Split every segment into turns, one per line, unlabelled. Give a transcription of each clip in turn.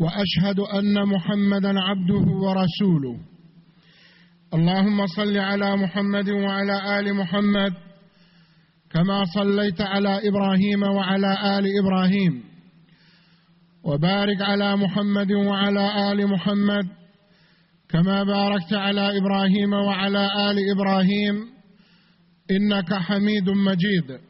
وأشهد أن محمدا عبده ورسوله. اللهم صل على محمد وعلى آل محمد كما صليت على إبراهيم وعلى آل إبراهيم. وبارك على محمد وعلى آل محمد كما باركت على إبراهيم وعلى آل إبراهيم. إنك حميد مجيد.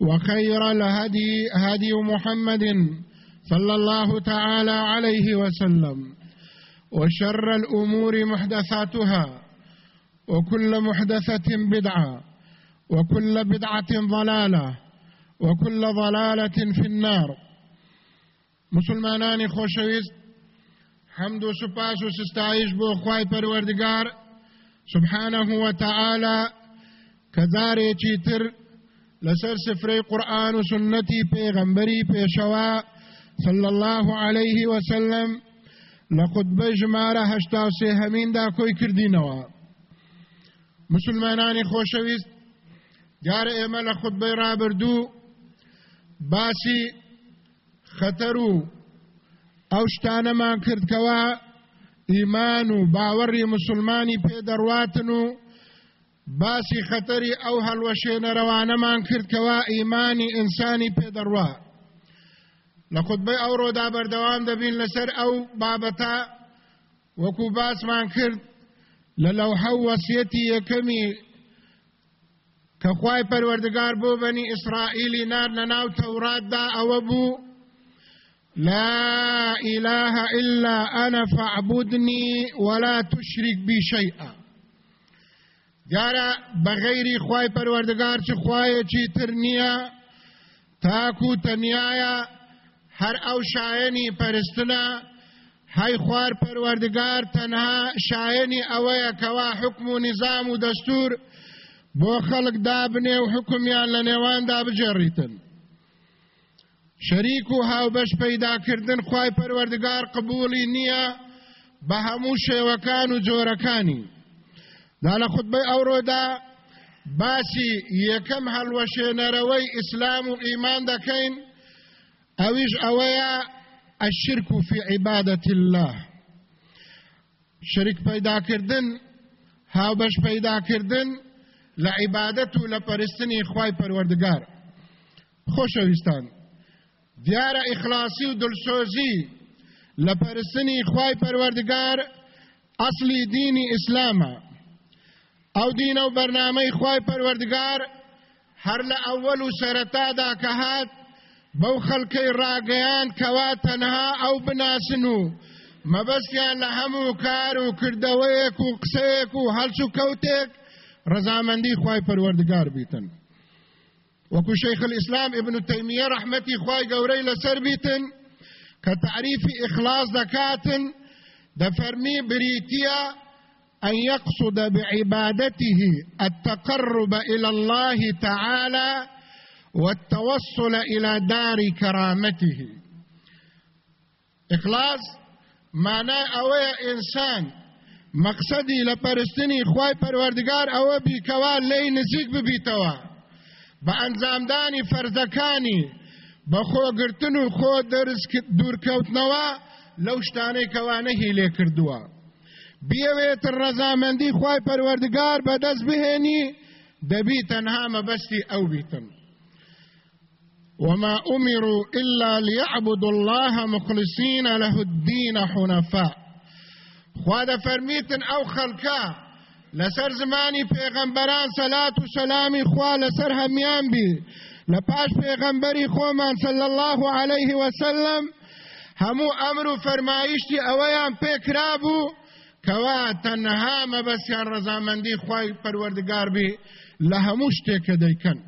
وخير الهدي هدي محمد صلى الله تعالى عليه وسلم. وشر الأمور محدثاتها وكل محدثة بدعة وكل بدعة ضلالة وكل ضلالة في النار. مسلمانانی خۆشەویست حەمد و سوپاس و بۆ خوای پەروەردگار. سبحانه وتعالى کە جارێکی تر لەسەر سفرەی قورآن و سنەتی پێغەمبەری پێشەوە صلى الله عليه وسلم لە خودبە ژمارە هەشتا و سێ هەمیندا کۆی کردینەوە مسلمانانی خۆشەویست دیارە ئێمە لە خودبەی ڕابردوو باسی خەتەر و ئەو شتانەمان کردکەوە ئیمان و باوەڕی مسلمانی پێدەڕواتن و باسی خەتەری ئەو هەڵوەشێنەرەوانەمان کردکەوە ئیمانی ئینسانی پێدەڕوا لە خودبەی ئەو ڕۆدا بەردەوام دەبین لەسەر ئەو بابەتە وەکو باسمان کرد لە لەوحە وەسیەتی یەکەمی کە خوای پەروەردگار بۆ بەنی ئیسرائیلی نار لە ناو تەوراتدا ئەوە بوو لا إله إلا أنا فاعبدني ولا تشرك بي شيئا دیارە بەغەیری خوای پەروەردگار چ خوایەکی تر نییە تاکو تەنیایە هەر ئەو شایەنی پەرستنە هەی خوار پەروەردگار تەنها شایەنی ئەوەیە کەوا حکم و نظام و دەستور بۆ خەڵک دابنێ و حکمیان لە نێواندا بجێڕیتن. شەریک و هاوبەش پەیداکردن خوای پەروەردگار قبولی نییە بە هەموو شێوەکان و جۆرەکانی. دا لە خودبەی ئەوڕۆدا باسی یەکەم هەڵوەشێنەرەوەی ئیسلام و ئیمان دەکەین ئەویش ئەوەیە الشرك في عبادة الله. شرك پەیداکردن هاوبەش پەیداکردن لە عیبادەت و لە پەرستنی خوای پەروەردگار خۆشەویستان دیارە ئیخلاسی و دڵسۆزی لە پەرستنی خوای پەروەردگار ئەسلی دینی ئیسلامە ئەو دینە و بەرنامەی خوای پەروەردگار هەر لە ئەوەل و سەرەتادا کە هات بەو خەڵکەی ڕاگەیان کەوا تەنها ئەو بناسن و مەبەستیان لە هەموو کار و کردەوەیەک و قسەیەک و هەڵچ و کەوتێک ڕەزامەندی خوای پەروەردگار بیتن. وەکو شیخ الاسلام ابن خوای گەورەی لەسەر بیتن کە تعریفی ئیخلاص دەکاتن دەفەرمی بریتیە أن يقصد بعبادته التقرب إلى الله تعالى والتوصل إلى دار كرامته. إخلاص معنى أوي إنسان مقصدي لپرستني خواي پروردگار أوي بيكوا لي نزيق ببيتوا بأنزامداني فرزكاني بخو گرتن و خو درس دور کوتنوا لو شتانه کوانه هیله کردوا بیاوێتن ڕەزامەندی خی پەروەردگار بەدەست بهێنی دەبی تەنها مەبەستی ئەو بیتن وما أمروا إلا ليعبدوا الله مخلصين له الدين حنفاء. خوا فرميتن أو خلقا لسر زماني پیغمبران صلاة و سلامی خوا لسر همیان بی. لپاش پیغمبری خومان صلی الله عليه وسلم همو أمر و فرمایشتی اویان پیکرابو کەوا تەنەها مەبەسیان ڕەزامەندی خی پەروەردگار بی لە هەموو شتێکە دەیکەن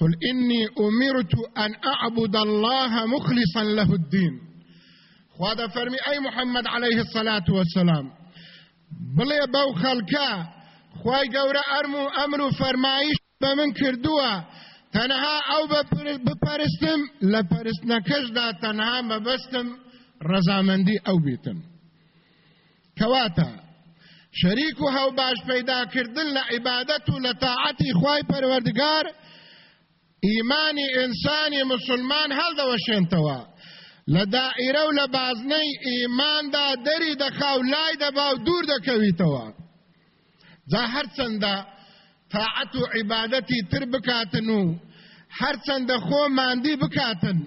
قل إني أمرت أن أعبد الله مخلصا له الدين. خوادا فرمي أي محمد عليه الصلاة والسلام. بلي بو خلقا خواي قورا أرمو أمرو فرمايش بمن كردوا تنها أو بپرستم لپرستنكش دا تنها مبستم رزامندي أو بيتم کەواتە شەریک و هەو باش پەیداکردن لە عیبادەت و لە تاعەتی خوای پەروەردگار ئیمانی ئینسانی مسلمان هەڵدەوەشێنتەوە لە دائیرە و لە بازنەی ئیماندا دەری دەخاو لای دەبا و دوور دەکەویتەوە جا هەرچەندە تاعەت و عیبادەتی تر بکاتن و هەرچەندە خۆ ماندی بکاتن.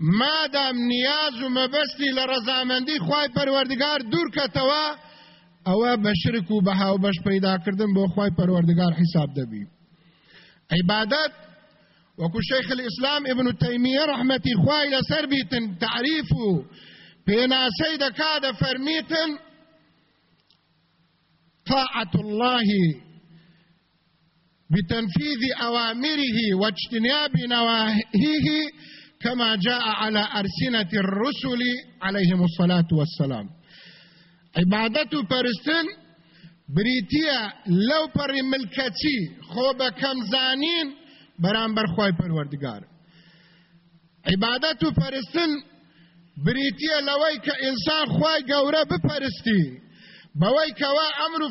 مادام نیاز و مەبەستی لە ڕەزامەندی خوای پەروەردگار دوور کەتەوە ئەوە بە شرک و بەهاو بەش پەیداکردن بۆ خوای پەروەردگار حیساب دەبی. عیبادەت وەکو شیخ الإسلام ابن تیمیه رحمتی خوای لەسەر بیتن تعریف و پێناسەی دەکا طاعة الله بتنفيذ أوامره واجتناب نواهيه كما جاء على أرسنة الرسل عليهم الصلاة والسلام. عبادت پرستن بریتیه لو پر ملکتی خوب کم زانین برانبر خواه پروردگار. عبادت پرستن بریتیه لوی که انسان خواه گوره بپرستی. بوی که وا أمر و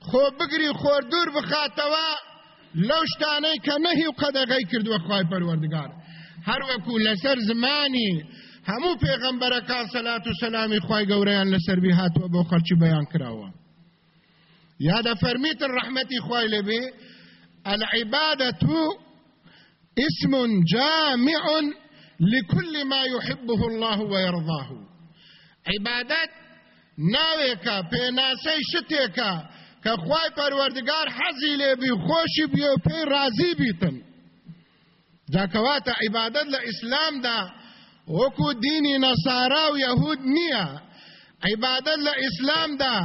خوب بگری خوردور بخاتوا لەو شتانەی کە نەهی و قەدەغی کردووە خی پەروەردگار. هەروەکو لەسەر زمانی هەموو پێغەمبەرەکان سەلات و سەلامی خی گەورەیان لەسەربی هاتووە بۆ خەرچی بەیان کراوە. یادە فەرمیتن ڕەحمەتی خی لەبێ العبادة اسم جامع لكل ما يحبه الله ويرضاه. عبادت ناوێکە پێناسەی شتێکە کە خوای پەروەردگار حەزی لێبی خۆشی بێ و پێی رازی بیتن جاکەواتە عیبادت لە ئیسلامدا وەکو دینی نەسارا و یەهود نییە عیبادت لە ئیسلامدا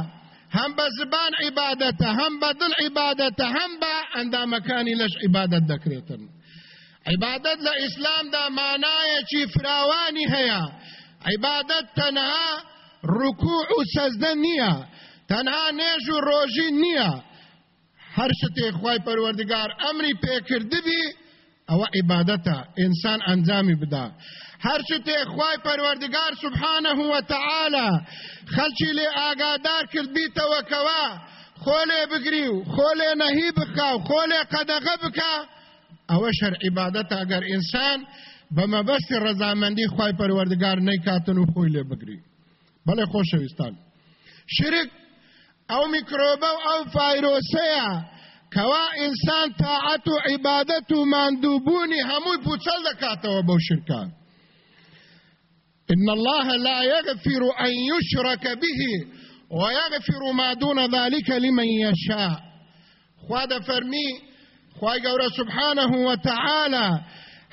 هەم بە زبان عیبادەتە هەم بە دڵ عیبادەتە هەم بە ئەندامەکانی لەش عیبادەت دەکرێتن عیبادت لە ئیسلامدا مانایەکی فراوانی هەیە عیبادت تەنها ڕکوع و سەزدە نییە تەنها نێژ و ڕۆژی نییە هەر شتێک خی پەروەردگار ئەمری پێکردبی ئەوە عیبادەتە ئینسان ئەنجامی بدا. هەر شتێک خی پەروەردگار سبحانە وتەعاالە خەلکی لێ ئاگادار کرد بیتەوەکەوە خۆلێ بگری و خۆلێ نەهی بکە و خۆلێ قەدەغە بکە ئەوە شەر عیبادەتە ئەگەر ئینسان بە مەبەستی ڕەزامەندی خی پەروەردگار نەیکاتن و خۆی لێ بگری بەڵێ خۆشەویستان شرک أو میکروبه أو فایروسه کوا إنسان طاعت و عبادت و مندوبونی هموی پوچل دکاته بو شرکان إن الله لا يغفر أن يشرك به ويغفر ما دون ذلك لمن يشاء. خواد فرمي خوای گەورە سبحانه وتعالى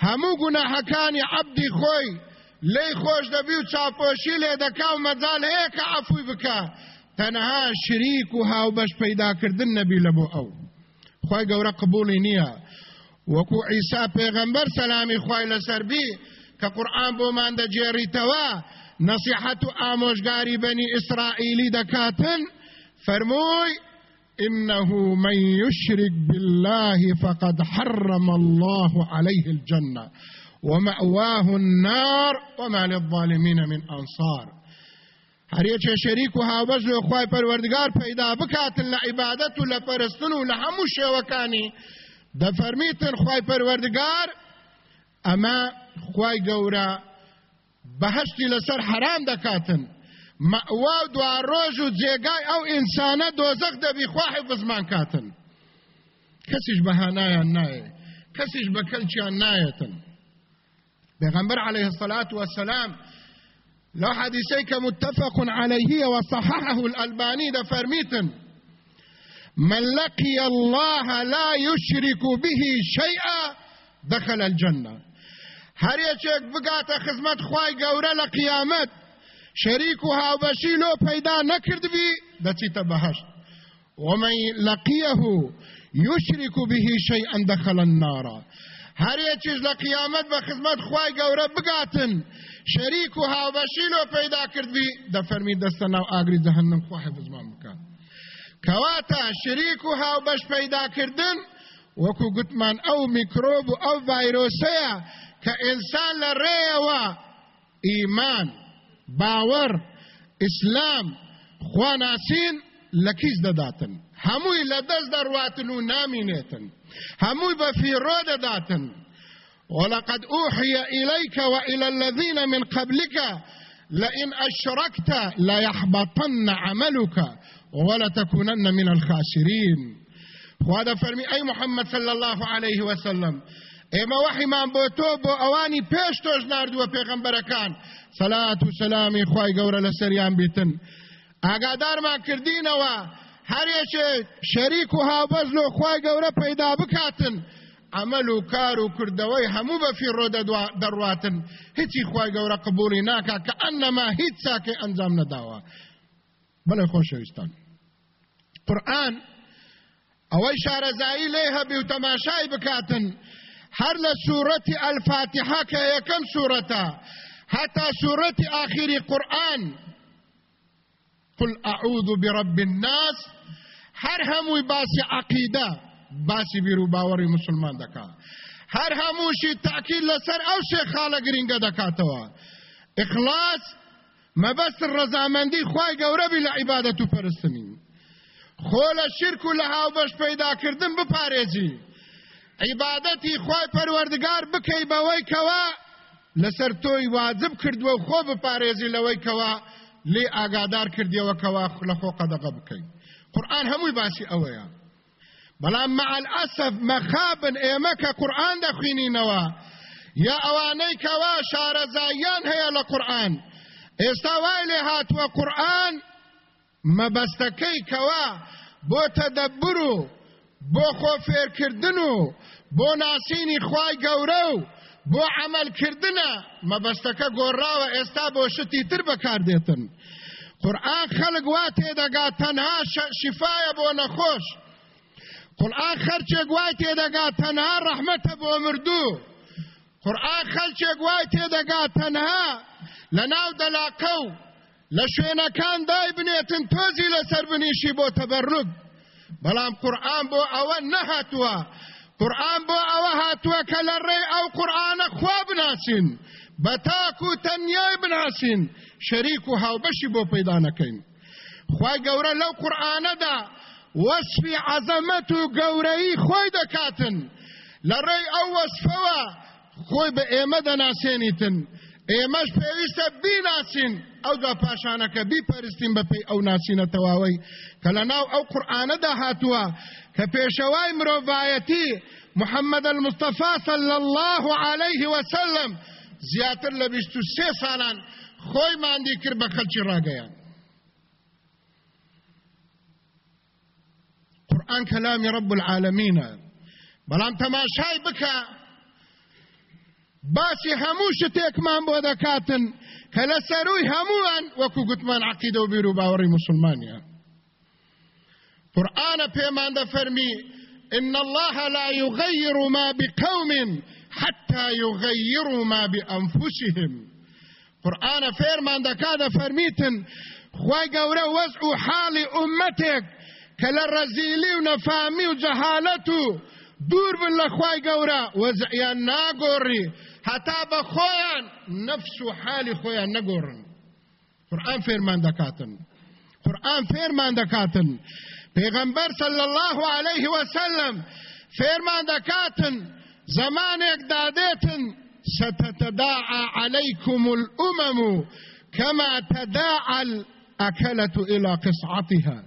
هەموو گوناحەکانی عبدی خۆی لی خۆش دەبی و چاپۆشی لێ دەکا و مەجال هەیە کە تەنها شریک و هاوبەش پەیداکردن نەبی لە بۆ ئەو. خی گەورە قبولی نییە. وەکو ئیسا پێغەمبەر سەلامی خی لەسەربی کە قورآن بۆمان دەجێڕیتەوە نصيحة آموشگاری بني إسرائيلي دكاتن فرموي إنه من يشرك بالله فقد حرم الله عليه الجنة ومأواه النار وما للظالمين من أنصار. هەرێکێ شەریک و هاوبەش لە خی پەروەردگار پەیدا بکاتن لە عیبادەت و لە پەرستن و لە هەموو شێوەکانی. دەفەرمیتن خی پەروەردگار ئەمە خی گەورە بەهشتی لەسەر حرام دەکاتن. مەوا دوا ڕۆژ و جێگای ئەو ئینسانە دۆزەق دەبی خواحی بزمان کاتن. کەسیش بەهانایان نایە کەسیش بە کەلچیان نایەتن. بێغەمبەر عليه الصلاة والسلام لو حديثيك متفق عليه وصححه الألباني ده من لقي الله لا يشرك به شيئا دخل الجنة. هر یەکێک بگاتە خزمەت خی گەورە لە قیامەت شەریک و پەیدا نەکردبی دەچیتە بەهشت ومن لقيه يشرك به شيئا دخل النار. هر قیامەت بە خزمەت خی گەورە بگاتن. شەریک و هاوبەشی لۆ پەیدا کردبی دەفەرمی دەستە ناو ئاگری جەهنم خوا حفزمان بکات کەواتە شەریک و هاوبەش پەیداکردن وەکو گوتمان ئەو میکرۆب و ئەو ڤایرۆسەیە کە ئینسان لە ڕێەوە ئیمان باوەڕ ئیسلام خواناسین لە کیس دەداتن هەمووی لە دەست دەڕواتن و نامینێتن هەمووی بە فیڕۆ دەداتن ولقد أوحي إليك وإلى الذين من قبلك لئن أشركت ليحبطن عملك ولتكونن من الخاسرين. وهذا فرمي أي محمد صلى الله عليه وسلم ئێمە وەحیمان بۆ تۆ بۆ ئەوانی پێش تۆش نردووە پێغەمبەرەکان سەلات و سەلامی خی گەورە لە سەریان بیتن ئاگادارمان کردینەوە هەرێکێ شەریک و هاوبەز لۆ خی گەورە پەیدا بکاتن عمل و کار و کردەوەی هەموو بە فیڕۆ دەڕواتن هیچی خی گەورە قبولی ناکە کە ئەنەما هیچ چاکەی ئەنجام نەداوە بڵێ خۆشەویستان قورآن ئەوەی شارەزایی لێ هەبی و تەماشای بکاتن. هەر لە سوورەتی ئەلفاتحا کە یەکەم سوورەتە هەتا سوورەتی ئاخری قورآن قل أعوذ برب الناس. هر هموی باسی عقیده. باسی بیر و باوەڕی مسلمان دەکا. هەر هەمووشی تاکیل لەسەر ئەو شێخاڵە گرنگە دەکاتەوە. ئخلاص مەبەست ڕەزامەندی خوای گەورەبی لە عیبادەت و پەرستنی. خۆ لە شرک و لە هاوبەش پەیداکردن بپارێزی. عیبادەتی خوای پەروەردگار بکەی بەوەی کەوا لەسەر تۆی واجب کردووە و خۆ بپارێزی لەوەی کەوا لێ ئاگادار کردیەوە کەوا لە خۆ قەدەغە بکەی. قورآن هەمووی باسی ئەوەیە. بەڵام مع الأسف مەخابن ئێمە کە قورآن دەخوێنینەوە یا ئەوانەی کەوا شارەزاییان هەیە لە قورآن. ئێستا وای لێ هاتووە قورآن مەبەستەکەی کەوا بۆ تەدەبر و بۆ خۆفێرکردن و بۆ ناسینی خوای گەورە و بۆ عملکردنە مەبەستەکە گۆڕاوە ئێستا بۆ شتی تر بەکاردێتن. قورآن خەڵک وا تێدەگات تەنها شفایە بۆ نەخۆش. قورآن خەرچێک وای تێدەگات تەنها ڕەحمەتە بۆ مردوو قورآن خەلچێک وای تێدەگات تەنها لە ناو دەلاقە و لە شوێنەکان دای بنێتن تۆزی لەسەر بنیشی بۆ تەبەڕک بەڵام قورآن بۆ ئەوە نەهاتووە قورآن بۆ ئەوە هاتووە کە لە ڕێ ئەو قورآنە خوا بناسین. بە تاک و تەنیای بناسین شەریک و هاوبەشی بۆ پەیدا نەکەین خوای گەورە لەو قورآنەدا وەسفی عەزەمەت و گەورەی خۆی دەکاتن. لە ڕێی ئەو وەسفەوە خۆی بە ئێمە دەناسێنیتن. ئێمەش پێویستە بیناسین. ئەو دا پاشانەکە بیپەرستین بەپی ئەو ناسینە تەواوی کە لە ناو ئەو قورآانەدا هاتووە کە پێشەوای مرۆڤایەتی محمد المصطفى صلى الله عليه وسلم زیاتر لە بیست و سێ ساڵان خۆی ماندی کرد بە خەلکی ڕاگەیان. قورآن کەلامی رب العالمینە بەڵام تەماشای بکە باسی هەموو شتێکمان بۆ دەکاتن کە لە سەروی هەمووان وەکو گوتمان عقیدە و بیر و باوەڕی مسلمانیە قورآنە پێمان دەفەرمی إن الله لا يغير ما بقوم حتى يغيروا ما بأنفسهم. قرآن فيرمان دكاد فرميتن خواي قورا وزع حال أمتك. كلا رزيلي ونفامي وجهالته دور بن لخواي قورا وزعيان ناقوري هەتا بە خۆیان نەفس و حالی خۆیان نەگۆڕن قورآن فێرمان دەکاتن. قورآن فێرمان دەکاتن. پێغەمبەر صلی الله عليه وسلم فێرمان دەکاتن. زمانێک دادێتن. ستتداعى عليكم الأمم كما تداعى الأكلة إلى قصعتها.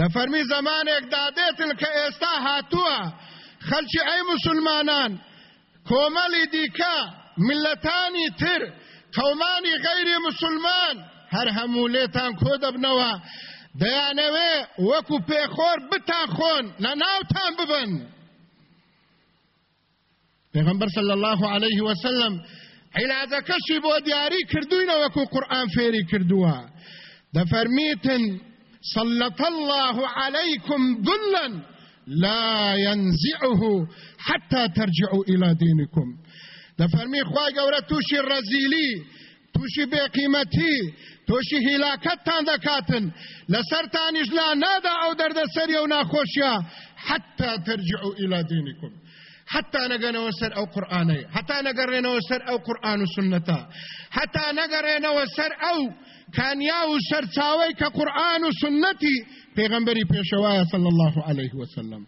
دەفەرمی زمانێک دادێتن کە ئێستا هاتووە خەلکی ئەی مسلمانان کۆمەڵی دیکە ملەتانی تر قەومانی غەیری مسلمان. هەر هەموو لێتان کۆ دەبنەوە دەیانەوێ وەکو پێخۆر بتان خۆن لە ناوتان ببن. پێغمبەر صلی الله عليه وسلم علاجەکەشی بۆ دیاری کردوینە وەکو قورآن فێری کردووە دەفەرمیتن سلط الله عليكم ذلا لا ينزعه حتى ترجعوا إلى دينكم. دەفەرمی خوای گەورە تووشی ڕەزیلی تووشی بێقیمەتی تۆشی هیلاکەتتان دەکاتن لەسەرتانیش لا نادا ئەو دەردەسەری و ناخۆشیە حتا ترجعوا إلى دينكم. حتى نگەنەوە سەر ئەو قورآانەی حتا نەگەڕێنەوە سەر ئەو قورآن و سنەتە حتا نەگەڕێنەوە سەر ئەو کانیا و سەرچاوی کە قورآن و سنەتی پێغەمبەری پێشەوایە صلى الله عليه وسلم.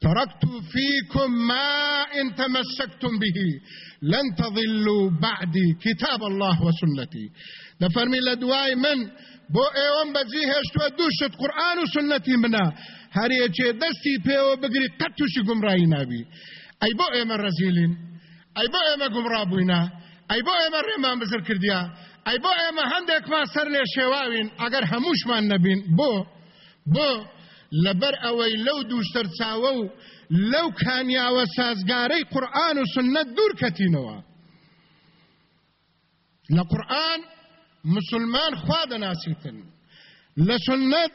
تركت فيكم ما إن تمسكتم به. لن تضلوا بعدي كتاب الله وسنتي دەفەرمێ لە دوای من بۆ ئێوەم بەجێ هێشتووە دوو شت قورئان و سنەتی منە. هەرچی دەستی پێوە بگرێ قەت تووشی گومڕاهی نابێ ئەی بۆ ئێمە ڕەزیلین ئەی بۆ ئێمە گومڕا ئەی بۆ ئێمە ڕێمان بزر کردیە. ئێمە هەندێکمان سەر لێ شێواوین ئەگەر هەمووشمان نەبین بۆ بۆ لەبەر ئەوەی لەو دوو سەرچاوە و لەو کانیاوە سازگارەی قورآن و سنت دوور کەتینەوە. لە قورآن مسلمان خوا دەناسیتن. لە سنت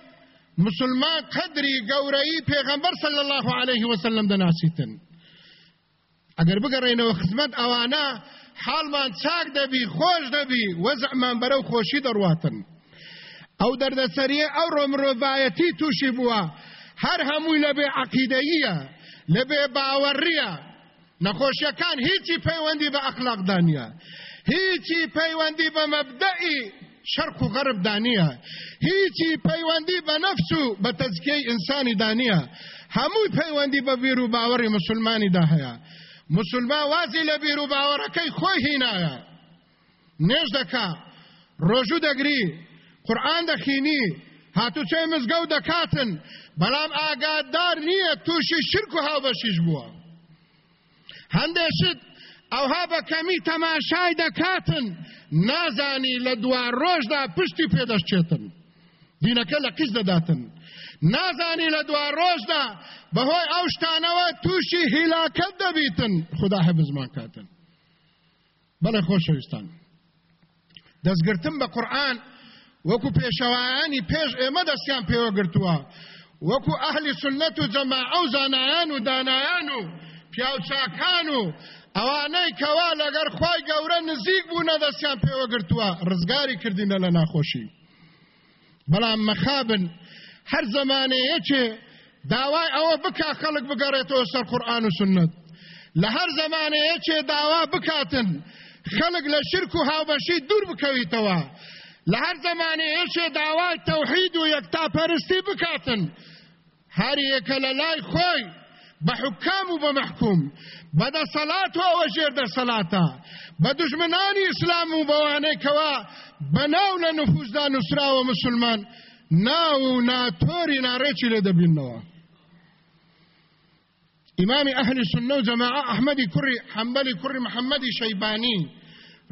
مسلمان قدری گەورەی پێغەمبەر صلى الله عليه وسلم دەناسیتن. ئەگەر بگەڕێنەوە خزمەت ئەوانە حالمان چاک دەبی خۆش دەبی وەزعمان بەرەو خۆشی دەڕاتن ئەو دەردەسەریە ئەو ڕۆمرۆڤایەتی تووشی بووە. هەر هەمووی لەبێ عقیدەییە لەبێ باوەڕیە. نەخۆشیەکان هیچی پەیوەندی بە ئەخلاقدا نیە هیچی پەیوەندی بە مەبدەئی شرق و غرب دانیه هیچی پیوندی به نفس و به تزکیه انسانی دانیه هموی پیوندی به ویرو باوری مسلمانی ده هیا مسلمان وازی لە بیر و باوەڕەکەی خۆی هینایە. نێژ دەکا ڕۆژوو دەگری قورآن دەخینی هاتوچێ مزگەوت دەکاتن بەڵام ئاگادار نییە تووشی شرک و هاوبەشیش بووە. هەندێشت ئەوها بە کەمی تەماشای دەکاتن نازانی لە دوار ڕۆژدا پشتی پێدەشتێتن دینەکە لە قیز دەداتن. نازانی لە دوار ڕۆژدا. بەهۆی ئەو شتانەوە تووشی هیلاکەت دەبیتن. خدا هەبزمان کاتن. بەڵێ خۆشەویستان. دەستگرتن بە قورآن. وەکو پێشەوایانی پێش ئێمە دەستیان پێوە گرتووە وەکو ئەهلی سنت و جەماعە و زانایان و دانایان و پیاوچاکان و ئەوانەی کەوا لەگەر خی گەورە نزیک بوو نەدەستیان پێوە گرتووە ڕزگاری کردینە لە ناخۆشی. بەڵام مەخابن. هەر زمانەیەکێ داوای ئەوە بکا خەڵک بگەڕێتەوە سەر قورآن و سنت. لە هەر زمانەیەکێ داوا بکاتن خەڵک لە شرک و هاوبەشی دوور بکەویتەوە. لە هەر زمانەیەشێ داوای تەوحید و یەکتاپەرستی بکاتن. هەریەکە لە لای خۆی بە حکام و بە محکوم. بەدە سەلات و ئەوە ژێر دەسەلاتە بە دژمنانی ئیسلام و بەوانەی کەوا بەناو لە نفوزدا نووسراوە مسلمان. ناو ناڕێکی لێ دەبینەوە ئیمامی ئەهلی سنە و جەماعە ئەحمەدی کوڕی حەمبەلی کوڕی محەممەدی شەیبانی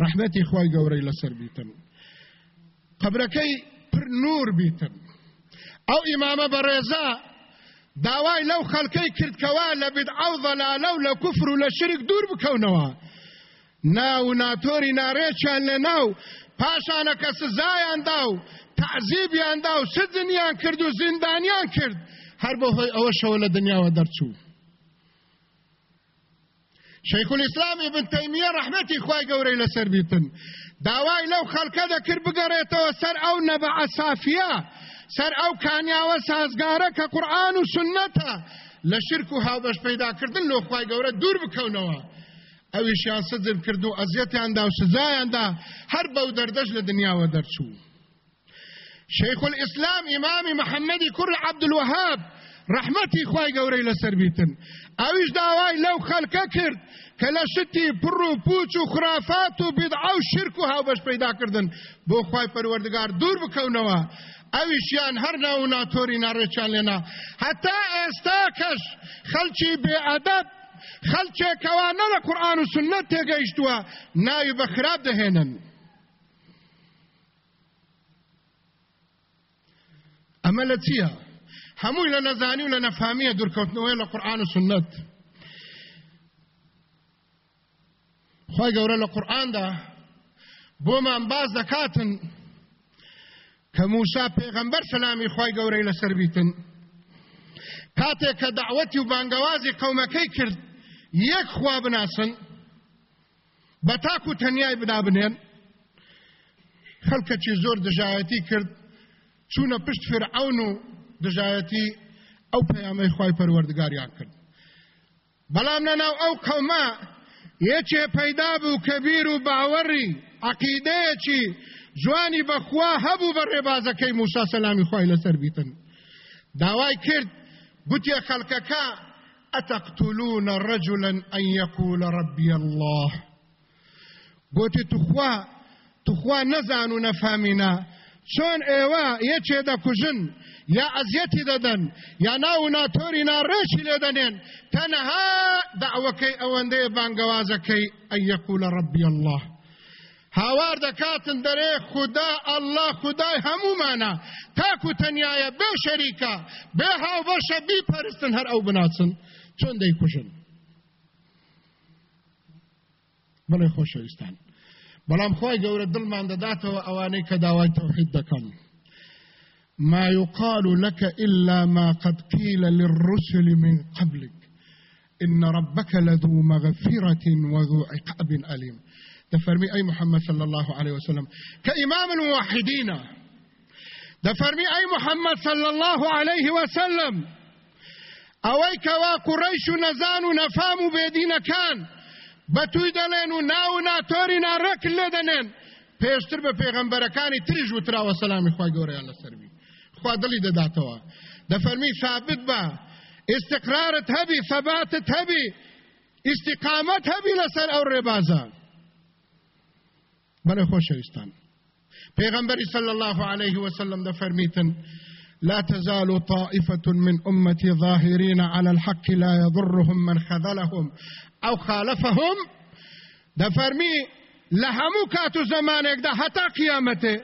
ڕەحمەتی خۆی گەورەی لەسەر بیتن قبرەکەی پر نور بیتن ئەو ئیمامە بەڕێزا داوای لەو خەڵکەی کردکەوە لە بدعە و ضەلالە و لە کوفر و لە شرک دوور بکەونەوە ناو ناتۆری ناڕێکیان لە ناو پاشانە کە سزایاندا و تعزیبیاندا و سزنیان کرد و زیندانیان کرد؟ هەر بۆ هۆی ئەوە شەوە لە دنیاوە دەرچوو. شیخ الاسلام ابن تیمیه رحمتی خوای گەورەی لەسەر بیتن. داوای لەو خەڵکە دەکرد بگەڕێتەوە سەر ئەو نەبع سافیە سەر ئەو کانیاوە سازگارە کە قورآن و سنەتە. لە شرک و هاوبەش پیداکردن لۆ خوای گەورە دوور بکەونەوە. ئەویشیان سزر کرد و ئەزیەتیاندا و سزایاندا هەر بەو دەردەش لە دنیاوە دەرچوو. شەیخ الئسلام ئیمامی محەممەدی کوڕ عەبدولوهاب ڕەحمەتی خوای گەورەی لەسەر بیتن. ئەویش داوای لەو خەلکە کرد کە لە شتی پڕ و پوچ و خرافات و بدعا و شرک و هاوبەش پیداکردن بۆ خی پەروەردگار دوور بکەونەوە. ئەویشیان هەر ناو ناتۆری ناڕێچان لێنا. هەتا ئێستا کەش خەلکی بێعادەت خلچه کوانه لقرآن و سنت تیگیشتوا ناوی بخراب دهێنن ئەمە لە چییە؟ هەمووی لە نەزانی و لە نەفامیە دوورکەوتنەوەی لە قورآن و سنت. خی گەورە لە قورآاندا بۆمان باز دەکاتن کە موسا پێغەمبەر سەلامی خی گەورەی لەسەر بیتن. کاتێک کە دعوەتی و بانگەوازی قەومەکەی کرد یەک خوا بناسن بە تاک و تەنیای بنابنێن خەڵکەکی زۆر دژایەتی کرد چوونە پشت فرعون و دژایەتی ئەو پەیامەی خی پەروەردگاریان کرد. بەڵام لەناو ئەو قەوما یەکێ پەیدا بوو کەبیر و باوەڕی عقیدەیەکی جوانی بەخوا هەبوو بە ڕێبازەکەی موسا سەلامی خی لەسەر بیتن. داوای کرد گوتیە خەڵکەکە ئەتەقتلون رجلا أن يقول ربي الله؟ گوتی تخوا تخوا نەزان و نەفامینە چۆن ئێوە یەکێ دەکوژن یا ئەزیەتی دەدەن یا ناو ناتۆری ناڕێشی لێ دەنێن تەنەها داوەکەی ئەوەندەیە بانگەوازەکەی ئەن یەقول ربی الله. هاوار دەکاتن دەرێ خدا الله خدای هەمومانە تاکو تەنایە بێ شەریکە بێ هاوبەشە بیپەرستن هەر ئەو بناچن چۆن دەیکوژن؟ بڵێ خۆشەویستان. بەڵام خۆی گەورە دڵمان دەداتەوە ئەوانەی کە داوای تەوحید دەکەن. ما يقال لك إلا ما قد قيل للرسل من قبلك. إن ربك لذو مغفرة وذو عقاب أليم. دفرمي أي محمد صلى الله عليه وسلم. كإمام الموحدين. دفرمي أي محمد صلى الله عليه وسلم. أويك وقريش نزان نفام بيدين كان بەتووی دەڵێن و ناو ناتۆری ناڕێک لێ دەنێن. پێشتر بە پێغەمبەرەکانی تریژ وتراوە سەلامی خی گەورەیان لەسەروی خوا دڵی دەداتەوە. دەفەرمی ثابت بە. استقرارت هەبی ثباتت هەبی. استقامت هەبی لەسەر ئەو ڕێبازە. بەڵێ خۆشەویستان. پێغەمبەری صلى الله عليه وسلم دەفەرمیتن. لا تزال طائفة من أمتي ظاهرين على الحق لا يضرهم من خذلهم أو خالفهم. د فرمی لهمو کاتو زمانێک دا هەتا قیامەتێ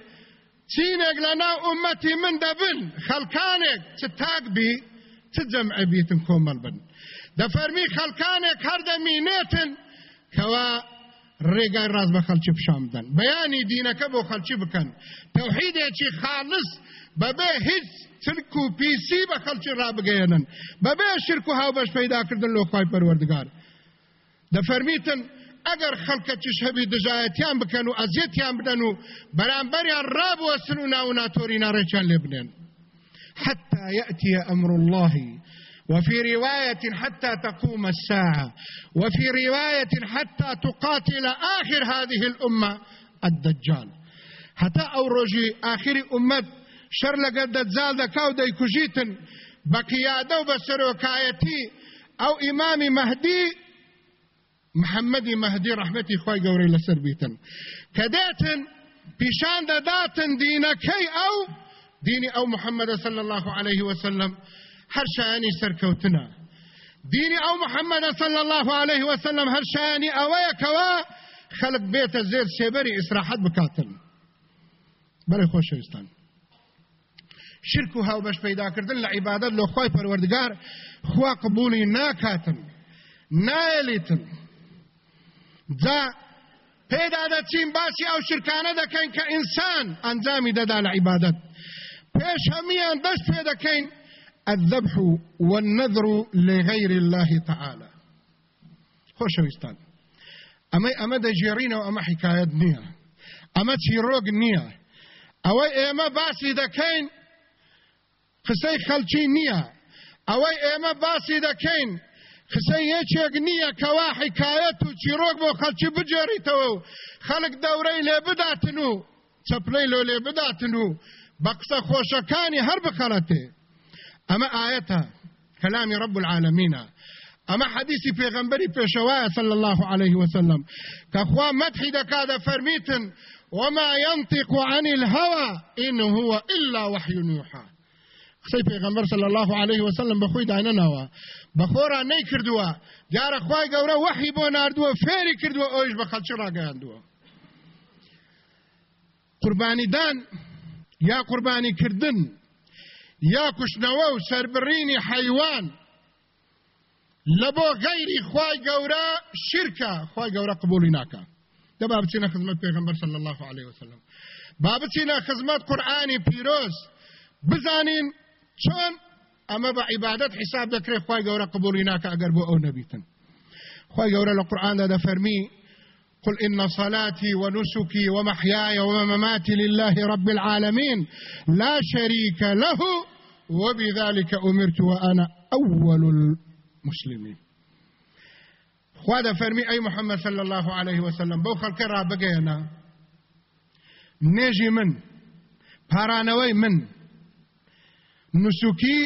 چینێک لەنا ئومەتی من دەبن خەلکانێک چ تاک بی چ جەمع بیتن کۆمەڵ بن دەفەرمی خەلکانێک هەردەمینێتن کەوا ڕێگای ڕاست بە خەلکی پیشامدەن بەیانی دینەکە بۆ خەلکی بکەن تەوحیدێکی خالص بەبێ هیچ چرک و پیسی بە خەلکی ڕابگەێنن بەبێ شرک و هاوبەش پەیداکردن لۆخوای پەروەردگار دەفەرمیتن ئەگەر خەڵکەکیش هەبی دژایەتیان بکەن و ئەزیەتیان بدەن و بەرامبەریان ڕابوەسن و ناو ناتۆری ناڕێکیان لێ بنێن حتى يأتي أمر الله. وفي رواية حتى تقوم الساعة. وفي رواية حتى تقاتل آخر هذه الأمة الدجال. حتى أو رجي آخر أمة شر لقد دجال دكاو دي كجيتن بقيادة وبسروكايتي أو إمام مهدي محمدی مهدی رحمتی خوای گەورەی لەسەر بیتن. کە دێتن پیشان دەداتن دینەکەی ئەو دینی ئەو محەممەدە صلی الله عليه وسلم هەر شایانی سەرکەوتنە. دینی ئەو محەممەدە صلی الله عليه وسلم هەر شایانی ئەوەیە کەوا خەڵک بێتە زێر سێبەری ئیسراحەت بکاتن. بەڵێ خۆشەویستان. شرک و هاوبەش پەیداکردن لە عیبادەت لە خۆی پەروەردگار خوا قبولی ناکاتن نایەلیتن. جا پێدا دەچین باسی ئەو شرکانە دەکەین کە ئینسان ئەنجامی دەدا لە عیبادەت پێش هەمیان دەست پێ دەکەین الذبح والنذر لغير الله تعالى خۆشەویستان. ئەمەی ئەمە دەژێڕینەوە ئەمە حکایەت نییە. ئەمە چیرۆگ نییە. ئەوەی ئێمە باسی دەکەین قسەی خەلکی نییە ئەوەی ئێمە باسی دەکەین قسە یەکێک نییە کەوا حکایەت و چیرۆک بۆ خەلکی بجێریتەوە و خەڵک دەورەی لێ بداتن و چەپلەی لۆ لێ بداتن و بە قسە رب العالمینە ئەمە حەدیسی پێغەمبەری پێشەوایە صلى الله عليه وسلم. کەخوا مدحی دەکاتە فەرمیتن وما ينطق عن الهوى إن هو إلا وحي يوحى قسەی پێغەمبەر صلى الله عليه وسلم بەخۆی دانەناوە بەخۆران نەیکردووە دیارە خوای گەورە وەحی بۆ ناردووە فێری کردووە ئەویش بە خەڵکی ڕاگەیاندووە قوربانیدان یا قوربانی کردن یا کوشتنەوە و سربڕینی حیوان. لە بۆ غەیری خوای گەورە شرکە خوای گەورە قبولی ناکە دەبا بچینە خزمەت پێغمبەر صلی الله عليه وسلم. با بچینە خزمەت قورآانی پیرۆز بزانین چۆن ئەمە بە عیبادەت حساب دەکرێت خوای گەورە قبولی ناکە ئەگەر بۆ ئەو نەبیتن. خوای گەورە لە قورآاندا قل إن صلاتي ونسكي ومحياي ومماتي لله رب العالمين لا شريك له وبذلك أمرت وأنا أول المسلمين. خواده فرمي أي محمد صلى الله عليه وسلم بو خلق را بقينا نيجي من پارانەوەی من نسوکی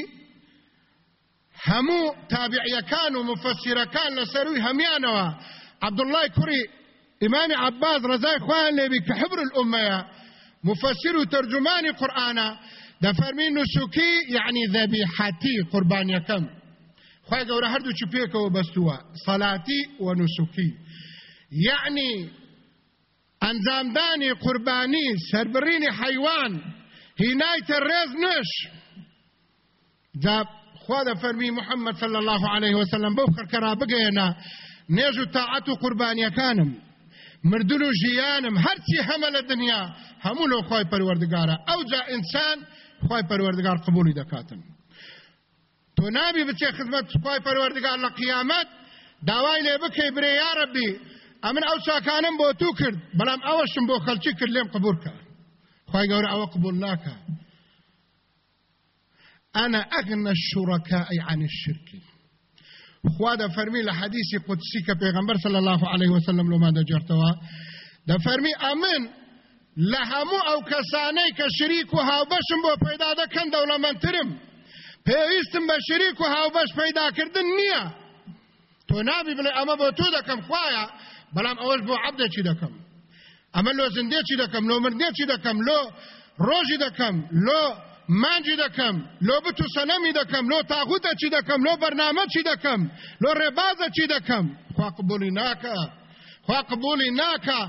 هەموو تابعیەکان و مفسیرەکان لەسەروی هەمیانەوە عبدالله کوڕی ئیمامی عباس ڕزای خوان لێبی کە حبر الأمەیە مفسر و ترجمانی قورآانە دەفەرمی نسوکی یعنی ذەبیحەتی قوربانیەکەم خی گەورە هەردووچی پێکەوە بەستووە سەلاتی و نوسوکی یعنی ئەنجامدانی قوربانی سربڕینی حیوان هینایتە ڕێز نش جا خوا دەفەرمی محەممەد صلى الله عليه وسلم بەو خەرکەرا بگەێنە نێژ و تاعەت و قوربانیەکانم مردن و ژیانم هەرچی هەمە لە دنیا هەموو لۆ خۆی پەروەردگارە. ئەو جا ئینسان خۆی پەروەردگار قبولی دەکاتن. تۆ نابی بچێ خزمەت خۆی پەروەردگار لە قیامەت داوای لێ بکەی برێ یا ڕەبی ئەمن ئەو چاکانم بۆ تو کرد بەڵام ئەوەشم بۆ خەلکی کرد لێم قبول کە. خی گەورە ئەوە قبول ناکە. أنا أغنى الشركاء عن الشرك. خوا دا فرمی لە حدیثی قدسی کە پێغمبەر صلی الله عليه وسلم دەجێرتەوە دا فرمی ئەمن لە هەموو ئەو کەسانەی کە شریک و هاوبەشم بۆ پەیدا دەکەن دەوڵەمەندترم پێویستم بە شریک و هاوبەش پەیداکردن نییە تۆ نابی بڵێ ئەمە بۆ تو دەکەم خوایە بەڵام ئەوەش بۆ عەبدێکی دەکەم ئەمە لۆ زندێکی دەکەم لۆ مردێکی دەکەم لۆ ڕۆژی دەکەم لۆ مانجی دەکەم لۆ بتو سەنەمی دەکەم لۆ تاغوتە چی دەکەم لۆ بەرنامە چی دەکەم لۆ ڕێبازە چی دەکەم خوا قبولی ناکە خوا قبولی ناکە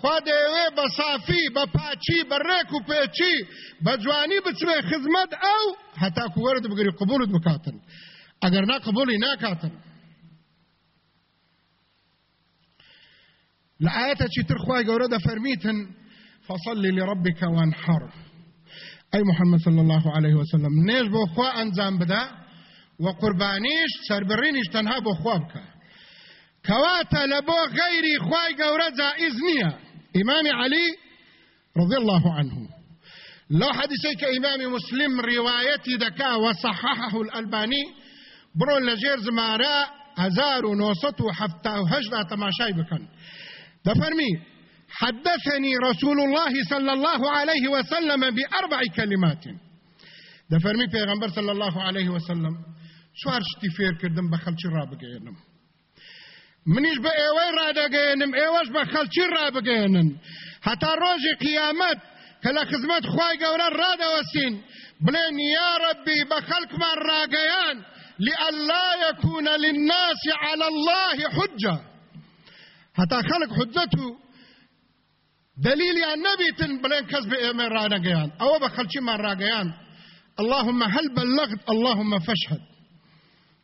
خوا دەیەوێ بە سافی بە پاچی بە ڕێک و پێچی بە جوانی بچوێ خزمەت ئەو هەتاکو وەرد بگری قبولت بکاتن. ئەگەر نا قبولی ناکاتن. لە ئایەتە تر خوای گەورە دەفەرمیتن فصلی لربك وانحر. أي محمد صلى الله عليه وسلم. نيش بو خوا أنزام بدا وقربانيش سربرينيش تنها بو خوا بكا كواتا لبو غيري خواي قورا زائز نيا إمام علي رضي الله عنه. لو حديثي كإمام مسلم روايتي دكا وصححه الألباني برون لجير زمارا هزار ونوسط وحفتا وهجرة تماشاي بكن دفرمي حدثني رسول الله صلى الله عليه وسلم بأربع كلمات. دفرمي پیغمبر صلى الله عليه وسلم. چوار شتی فێر کردم بە خەلکی ڕابگەێنم منیش بە ئێوەی ڕادەگەێنم ئێوەش بە خەلکی ڕابگەێنن هەتا ڕۆژی قیامەت کە لە خزمەت خی گەورە ڕادەوەسین بڵێن یا ڕبی بە خەڵکمان ڕاگەیان لئلا يكون للناس على الله حجة. هەتا خەڵک حجەت و دليلي النبي بلين كذب إيمان رانا أو بخلشي من راقيان. اللهم هل بلغت؟ اللهم فاشهد.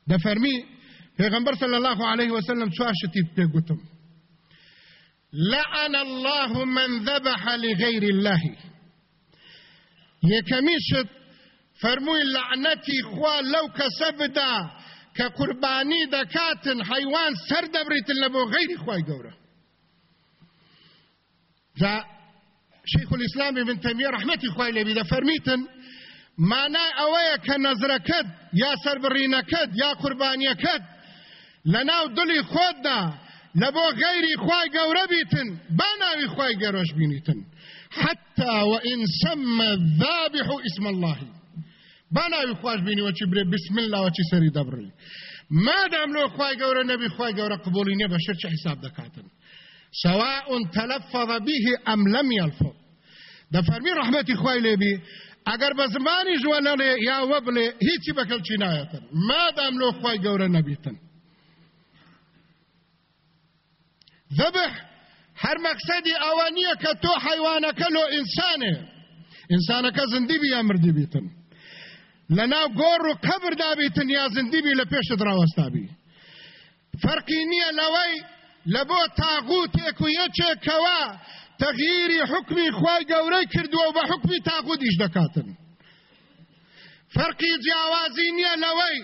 ده فرمي. پیغمبر صلى الله عليه وسلم سوار شتيت تيقوتم لعن الله من ذبح لغير الله يكميشت فرموي لعنتي خوا لو كسبدا كقرباني دكات حيوان سردبريت لبو غير خواي قوره جا شيخ الإسلام ابن تيمية رحمتي خواه لبي ده فرميتن معنى اوه که نظرکد یا سربرینکد یا قربانیکد لەناو دڵی خۆتدا لە بۆ غەیری خوای گەورە بیتن با ناوی خوای گەورەش بینیتن حتى وإن سمى الذابح اسم الله. با ناوی خوش بینی وچی بسم الله وچی سری دبری ما دام لو خوای گەورە نبی خوای گەورە قبولی شرچ حساب دەکاتن سواء تلفظ به ام لم يلفظ. ده فرمي رحمتي خوای لبی اگر به زمانی ژوال یا وبله هیڅ بکل چینایتن ما دام لو خوای ګور نبیتن. ذبح هر مقصدی اوانیه که تو حیوانه کلو انسانه. انسانه که زندی بیا مردی بیتن. لناو گور و قبر دا بیتن یا زندی بی لپیش دراوستا بی. فرقی نیه لوی لە بۆ تاغوتێک و یەکێکەوە تەغییری حکمی خوای گەورەی کردووە بە حکمی تاغوتیش دەکاتن. فەرقی جیاوازی نییە لەوەی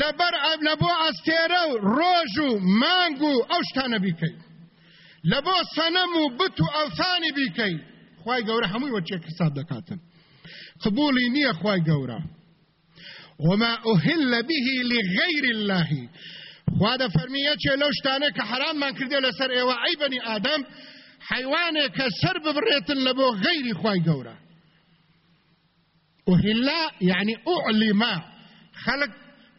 لەبەر لە بۆ ئەستێرە و ڕۆژ و مانگ و ئەو شتانە بیکەیت لبو سنم و بت و ئەوثانی بیکەی خی گەورە هەمووی وەچێک حساب دەکاتن. قبولی نییە خی گەورە. وما أهل به لغير الله. خوا د فرمیه چې لو شتانه که حرام من کړی لسر ایوا ای بنی آدم حیوانه که سر ببریتن لبو غیر خوای ګوره أهل يعني أعلم. خلق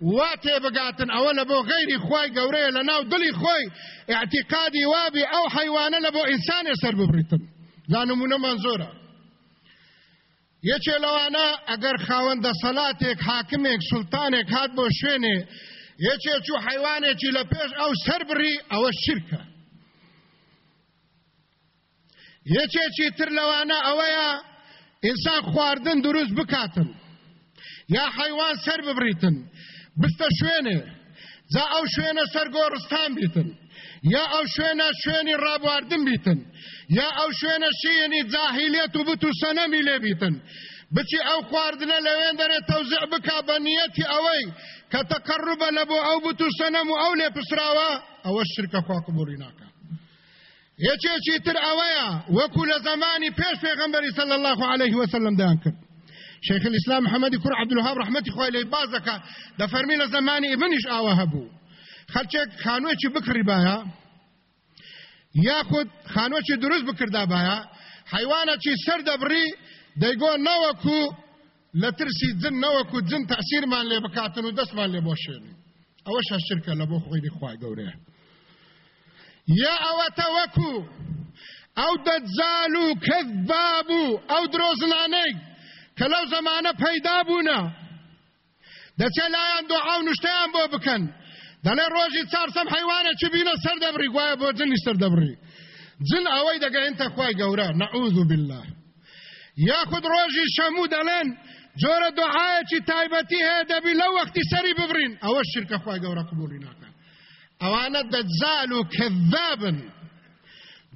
واته بقاتن اولا بو غيري خوي قوري لناو دلي خوي اعتقادي وابي أو حيوان لبو انسان يسر ببريتن زانو منو منظوره یەکێ لەوانە ئەگەر خاوەندە سەلاتێک حاکمێک سلتانێک هات بۆ شوێنێ یەکێک و حیوانێکی لە پێش ئەو سەر بڕی ئەوە شرکە یەکێکی تر لەوانە ئەوەیە ئینسان خواردن دروست بکاتن. یا حیوان سەر ببریتن. بستە شوێنێ. جا ئەو شوێنە سەر گۆڕستان بیتن. یا ئەو شوێنە شوێنی ڕابواردن بیتن. یا ئەو شوێنە شیەنی جاهیلێت و بت و سەنەمی لێ بیتن. بچی ئەو خواردنە لەوێن دەرێت تەوزع بک بە نیەتی ئەوەی كتقرب لبو او بتو سنم او لي بسراوا او الشرك اخواكم وريناك يچه چه تر اوایا وکول زمانی پیش پیغمبر صلی الله علیه وسلم دیان کرد. شیخ الاسلام محمد کر عبدالوهاب رحمتی خواه لی بازکا دا فرمیل زمانی ابنش آوه بو. خلچه خانوه چه بکری بایا؟ یا خود خانوه چه دروز بکرده بایا؟ حیوانه چه سر دبری دیگو نوکو لترسي زن نوكو زن تأثير مان لي بكاتن و دست مان لي بوشيني اوش هالشركة لبو خوي دي خواه يا أو توكو أو دجالو كذابو أو دروزناني کە لەو زمانە پەیدا بوونە دەچێ لایەن دوعا و نوشتیان بۆ بکەن دەڵێ ڕۆژی چارسەم حیوانە چ بینە سەر دەبری گوایە بۆ جنی سەر دەبری جن ئەوەی دەگەێنتە خوای گەورە نەعوذ بالله. یاخود ڕۆژی شەموو دەڵێن جۆرە دوعاەکی تایبەتی هەیە؟ دەبی لەو وەختی سەری ببرین. ئەوە شرکە خوای گەورە قبولی ناکە ئەوانە دەجال و کەذابن.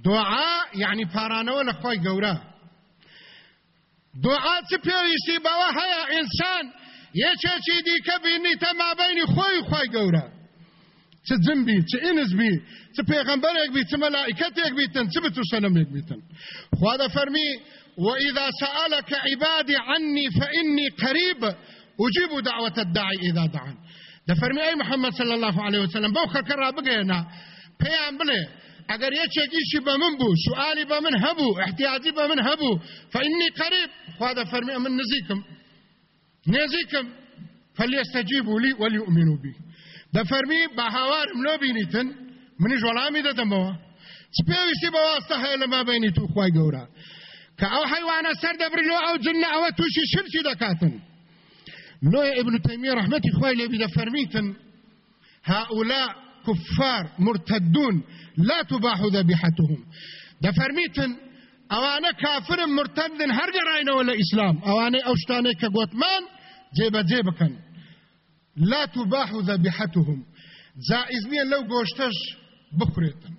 دوعا یعنی پارانەوە لە خوای گەورە. دوعا چ پێویستی؟ بەوە هەیە ئینسان. یەکێکی دیکە بینیتە مابینی خۆی خۆی گەورە. چ جنبی چ ئینزبی چ پێغەمبەرێک بی چ مەلائکەتێک بیتن چ بتو سەنەمێک بیتن. خوا دەفەرمی وإذا سألك عبادي عني فإني قريب أجيب دعوة الداعي إذا دعان. دفرمي أي محمد صلى الله عليه وسلم بوخر كرا بقينا. بيان بلي اگر یەکێکیشی بە من بوو سوالی بە من هەبوو احتیاجی بە من فإني قريب. خوا دەفەرمی من نزیکم نێزیکم فليستجيبوا لي وليؤمنوا بي. دەفەرمی بە هاوارم لۆ بینیتن منیش وەڵامی دەدەمەوە چ پێویستی بە واستە هەیە لە مابینی تو خوای گەورە کە ئەو حیوانە سەر دەبڕێ لۆ ئەو جنە ئەوە تووشی شرکی دەکاتن لۆی ابن تەیمیە ڕەحمەتی خوای لێبی دەفەرمیتن هؤلاء كفار مرتدون لا تباح ذبيحتهم. دفرميتن أوانا كافر مرتد هر جراين ولا إسلام. أوانا أوشتاني كغوتمان جيبا جيبكن لا تباح ذبيحتهم. زائز نيه لو گوشتش بخوريتن.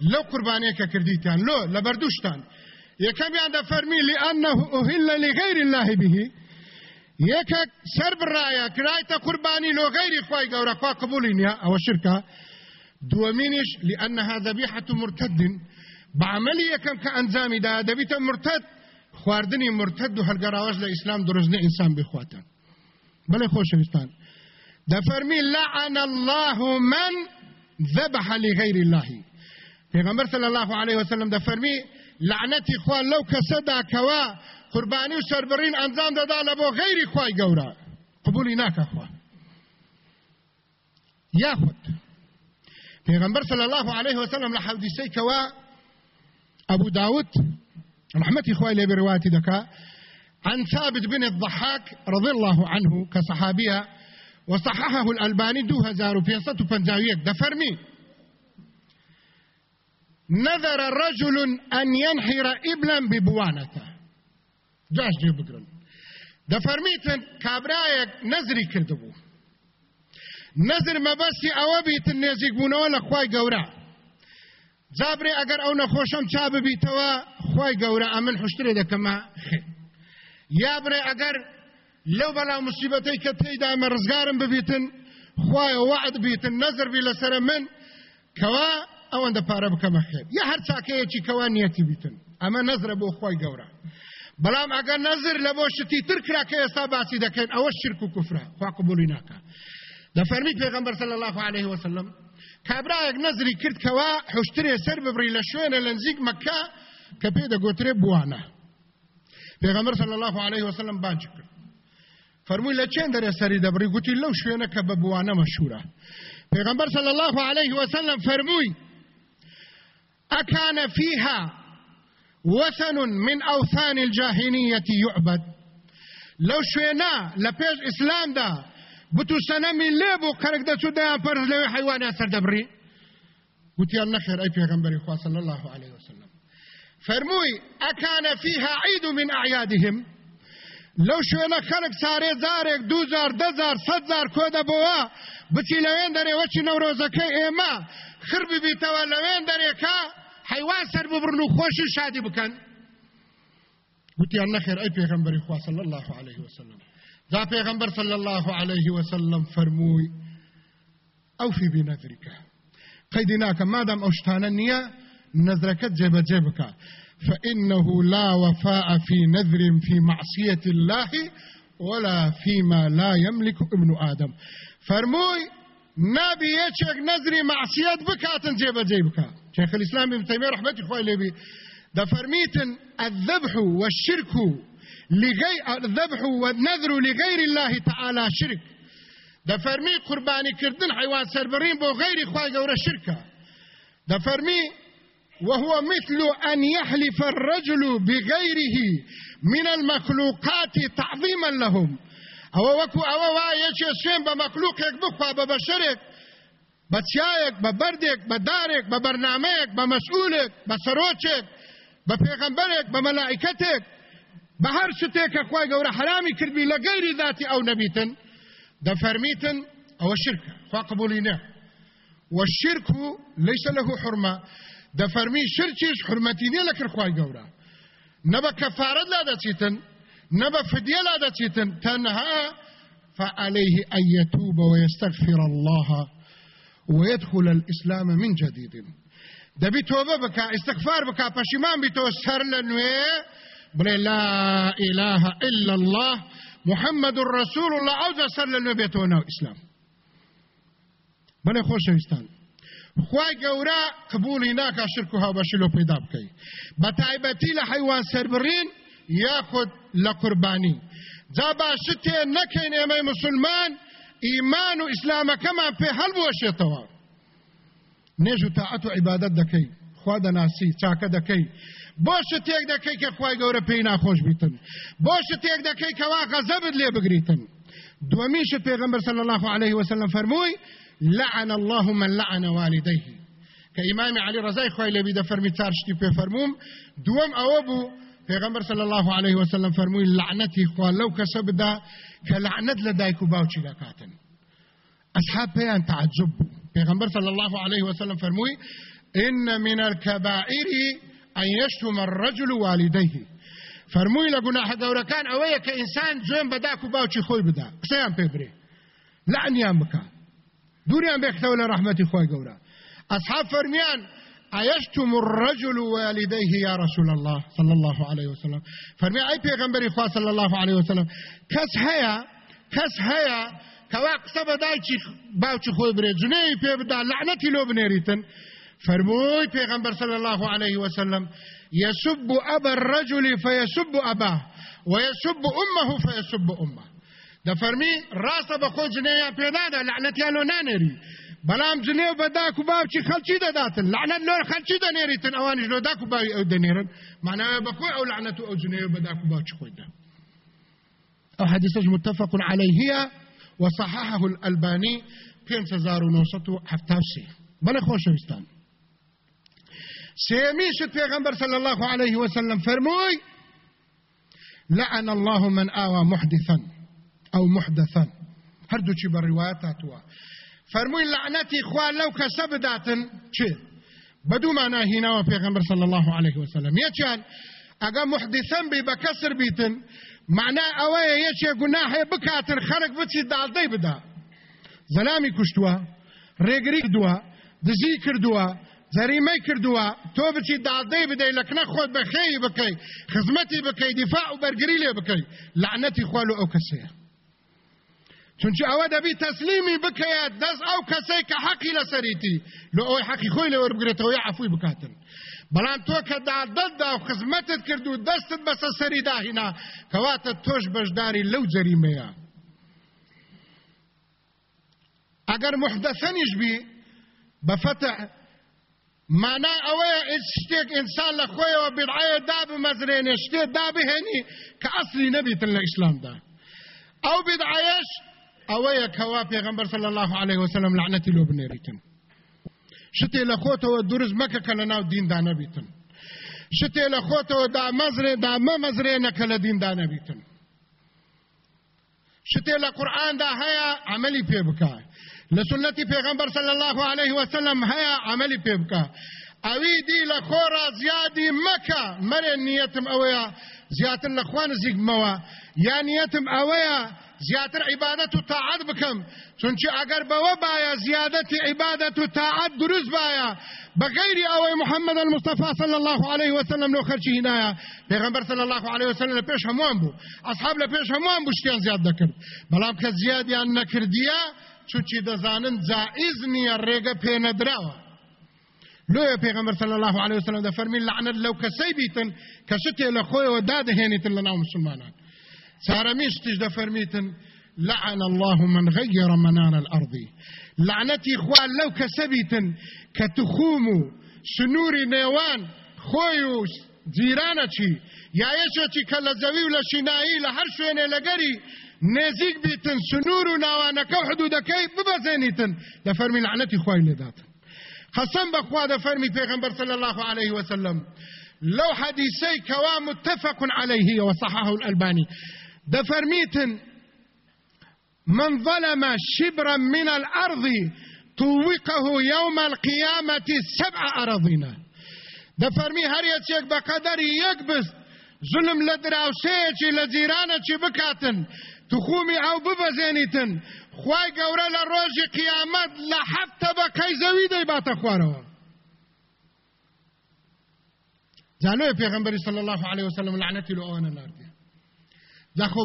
لو قربانيك كرديتان. لو لبردوشتان. يكم يعني فرمي لأنه أهل لغير الله به. سەر بڕایە کرایتە قوربانی لۆ غەیری خی گەورە خوا قبولی نیە ئەوە شرکە دووەمینیش لأنها ذبيحة مرتد. یەکەم کە ئەنجامی دا دەبیتە مرتد. خواردنی مرتد و هەرگەراوەش لە ئیسلام درستنە ئینسان بخواتن بەڵێ خۆشەویستان دفرمي لعن الله من ذبح لغير الله. پیغمبر صلی الله علیه وسلم دفرمي لعنتی خوا لو کسدا کوا قربانی و سربرین انجام دادا لبو غیری خوای گورا قبولی ناکا خوا. یاخد پیغمبر صلی الله علیه وسلم لحدیثی کوا ابو داود رحمتي خوای له روایت دکا عن ثابت بن الضحاك رضي الله عنه كصحابية وصححه الألباني دو هزار في صوت فنجاويك دفرمي نذر رجل أن ينحر إبلا ببوانته. جاش جيب بقرن دفرميتن كابرايك نزري كردبو نظر مەبەستی ئەوە بیتن نێزیک بوونەوە لە خی گەورە. جابرێ ئەگەر ئەو نەخۆشەم چا ببیتەوە خی گەورە ئەمن حشتێ دەکەمە یا برێ ئەگەر لەو بەلا مسیبەتەی کە تێیدا ئەمە ڕزگارم ببیتن خوایە وعد بیتن نەزر بی لەسرە من کەوا ئەوەندە پارە بکەمە خێر. یا هەر چاکەیەکی کەوا نیەتی بیتن. ئەمە نەزرە بۆ خوای گەورە. بەڵام ئەگەر نەزر لە بۆ شتی تر کرا کە ئێستا باسی دەکەن ئەوە شرک و کوفرە. خوا قبولی ناکە. دەفەرمی پێغەمبەر صلی الله عليه وسلم کابرایەک نەزری کرد کەوا حشترێ سەر ببڕی لە شوێنە لە نزیک مەکە کە پێ دەگوترێ بوانە. پێغەمبەر صلی الله عليه وسلم باج کرد. فەرمووی لە چێن دەرێ سەری دەبڕی؟ گوتی لەو شوێنە کە بە بوانە مەشهورە. پێغەمبەر صلی الله عليه وسلم فەرمووی أكان فيها وثن من أوثان الجاهلية يعبد. لو شوينا لبيج إسلام دا بتو سنمي ليبو قرق دا سودا فرز لوي حيوان أسر دبري وتي النخر أي پیغمبر إخوة صلى الله عليه وسلم. فرموي أكان فيها عيد من أعيادهم. لو شوێنە خەڵک سارێ زارێک دوزار دەزار سەد زار کۆ دەبەوە بچی لەوێن دەرێ وەچی نەورۆزەکەی ئێمە خر ببیتەوە لەوێن دەرێکە حیوان سەر ببرن و خۆشی شادی بکەن گوتیان نەخێر ئەی پێغەمبەری خوا صلی الله عليه وسلم. دا پیغمبر صلی الله علیه وسلم فرموی أو فی بنذرک قیدناک مادام اوشتانه نیه نذرکت جيب جيبك. فإنه لا وفاء في نذر في معصية الله ولا فيما لا يملك ابن آدم. فرموي نبي يشك نذري معصية بكاتن جيب جيبك شيخ الإسلام ابن تيمية رحمة الله عليه ده فرميتن الذبح والشرك لغير الذبح والنذر لغير الله تعالى شرك. ده فرمي قرباني كردن حيوان سربرين بو غير خواهي قورة شركة. ده فرمي وهو مثل أن يحلف الرجل بغيره من المخلوقات تعظيما لهم. هەوە وەکو ئەوە وایە چێ سوێن بە مەکلوکێک بخوا بە بەشرێک بە چایەک بە بەردێک بە دارێک بە بەرنمەیەک بە مەسئولێک بە سەرۆچێک بە پێغەمبەرێک بە مەلائکەتێک بە هەر شتێکە خی گەورە حرامی کردی لە گەیری ذاتی ئەو نەبیتن دەفەرمیتن ئەوە شرکە فاقبولینە والشرك ليس له حرمة دفرمي شركيش حرمتي نية لكر خواهي قورا نبا كفارة لا دا تيتن نبا فدية لا تنها فعليه أن يتوب ويستغفر الله ويدخل الإسلام من جديد. دبي توبة بكا استغفار بكا پشمان بتو سر لنوه بڵێ لا إله إلا الله محمد رسول الله ئەو دەسەر لە نوێبێتەوە ناو ئیسلام بەڵێ خۆشەویستان خوای گەورە قبولی ناکا شرک و هاوبەشی لۆ پەیدا بکەی بە تایبەتی لە حیوان یاخود لە قوربانی. جا باشت تێ نەکەین مسلمان ئیمان و ئیسلامەکەمان پێ هەڵبوەشێتەوە. نێژ و تاعەت و عیبادەت دەکەی خوا دەناسی چاکە دەکەی. بۆ شتێک دەکەی کە خی گەورە پێی ناخۆش بیتن. بۆ شتێک دەکەی کەوا غەزەبت لێ بگریتن. دومیش پێغمبەر صلی الله عليه وسلم فرمووی لعن الله من لعن والديه. كإمام علي رضاي خوي لبي ده فرمي تارشتي في فرموم دوم أوبو پیغمبر صلى الله عليه وسلم فرموي لعنتي خوا لو كسب دا كلعنت لدايكو باوچي لكاتن أصحاب بيان تعجب پیغمبر صلى الله عليه وسلم فرموي إن من الكبائر أن يشتم الرجل والديه فرمووی لە گوناحە گەورەکان ئەوەیە کە ئینسان جوێن بەداک و باوکی خۆی بدا قسەیان پێ برێ لعنیان بکە دووریان بێختەوە لە ڕەحمەتی خۆی گەورە ئەصحاب أيشتم الرجل والديه يا رسول الله صلى الله عليه وسلم؟ فرمي أي پیغمبر خوا صلى الله عليه وسلم؟ كس هيا؟ كس هيا؟ کەوا قسە بە دایکی باوکی خۆی برێ جنەی پێ بدا لعنەتی لۆ بنێریتن فرموي پیغمبر صلى الله عليه وسلم يسب أبا الرجل فيسب أباه ويسب أمه فيسب أمه. ده فرمي راسه بخو جنيا پیدا ده لعنتیانو نانری بەڵام جنێو بە داک و باوکی خەلکی دەداتن. لعنەت لۆر خەلکی دەنێریتن. ئەوانش لۆ داک و باوی ئەو دەنێرن. معناوە بەخۆی ئەو لعنەت و ئەو جنێو بە داک و باوکی خۆیدا ئەو حدیثش متفق عليه وصححه الألباني 5973 بەڵێ خۆشەویستان. سيميشت پیغمبر صلى الله عليه وسلم فرموي لعن الله من آوى محدثا أو محدثا. هردو چی بالروايات هاتوا فرمووی لعنەتی خوا لەو کەسە بداتن چێ بەدوو مانە هیناوە پێغەمبەر صلی الله عليه وسلم. یەکیان ئەگە محدثەن بی بە کەسر بیتن معنە ئەوەیە یەکێ گوناهەیە بکاتن خەرک بچی داڵدەی بدا. زەلامی کوشتووە ڕێگری کردووە دزی کردووە زەریمەی کردووە تۆ بچی داڵدەی بدەی لەکنە خۆت بەخێی بکەی خزمەتی بکەی دیفاع و بەرگری لێ بکەی. لعنەتی خوالو ئەو کەسەیە. چونچ ئەوە دەبی تەسلیمی بکەیت دەست ئەو کەسەی کە حەقی لەسەریتی لە ئەوی حەقی خۆی لە وەربگرێتەوە یا عفوی بکاتن. بەڵام تۆ کە دادەتدا و خزمەتت کرد و دەستت بەسە سەری داهینا کەواتە تۆش بەشداری لەو جەریمەیە ئەگەر محدەسەنیش بی بەفتح مانا ئەوەیە شتێک ئینسان لە خۆیەوە بدعایە دابمەزرێنێ شتێک دابهێنی کە ئەسلی نەبیتن لە ئیسلامدا ئەو بدعایەش ئەوەیە کەوا پێغمبەر صلی الله عليه وسلم لعنەتی لۆ بنێریتن شتێ لە خۆتەوە دروست مەکە کە لە ناو دیندا نەبیتن شتێ لە خۆتەوە دامەزرێ دامەمەزرێنە کە لە دیندا نەبیتن شتێ لە قورئاندا هەیە عملی پێ بکە لە سنەتی پێغمبەر صلی الله عليه وسلم هەیە عملی پێ بکە ئەوی دی لە خۆڕا زیادی مەکە مەرێ نیەتم ئەوەیە زیاتر لە خوان زیگمەوە یا نیەتم ئەوەیە زیاتر عیبادەت و تاعات بکەم چونچە ئەگەر بەوە باە زیادەتی عیبادەت و تاعات دروست باە بغیری ئەوەی محمد المصطفى صلى الله عليه وسلم لو خەرچی هینایە پێغمبەر صلى الله عليه وسلم لە پێش هەمووان بوو ئەصحاب لە پێش هەمووان بوو شتیان زیاد دەکرد بەڵام کە زیادیان نەکردیە چونچی دەزانن جائز نییە ڕێگە پێنەدراوە لۆیە پێغمبەر صلى الله عليه وسلم دەفەرمی لعنت لەو کەسەی بیتن کە شتێ لە خۆیەوە دادەهێنیتن لە ناو مسلمانان. سارميشتش دفرميتن لعن الله من غير منار الأرض. لعنتي خوال لو كسبيتن كتخومو سنوري نيوان خويو جيرانتي يا يشوتي كلا زوي ولا شنائي لهر لغري نزيق بيتن سنور و ناوانەکە و حدودەکەی ببەزێنیتن دەفەرمی لعنەتی خوای لێداتن قەسەم بەخوا دەفەرمی پێغەمبەر صلى الله عليه وسلم. لو حديثي كوا متفق عليه وصححه الألباني. دفرميتن من ظلم شبرا من الأرض طوقه يوم القيامة سبع أراضينا دفرمي هر يتشيك بقدر يكبس ظلم لدراوسيكي لجيرانكي بكاتن تخومي أو ببزينيتن. خواي قورا لروج قيامت لحفت بكي زويدي باتا خواروا جانوه پیغمبری صلی الله علیه وسلم لعنتی لو اوانا نار دي داخۆ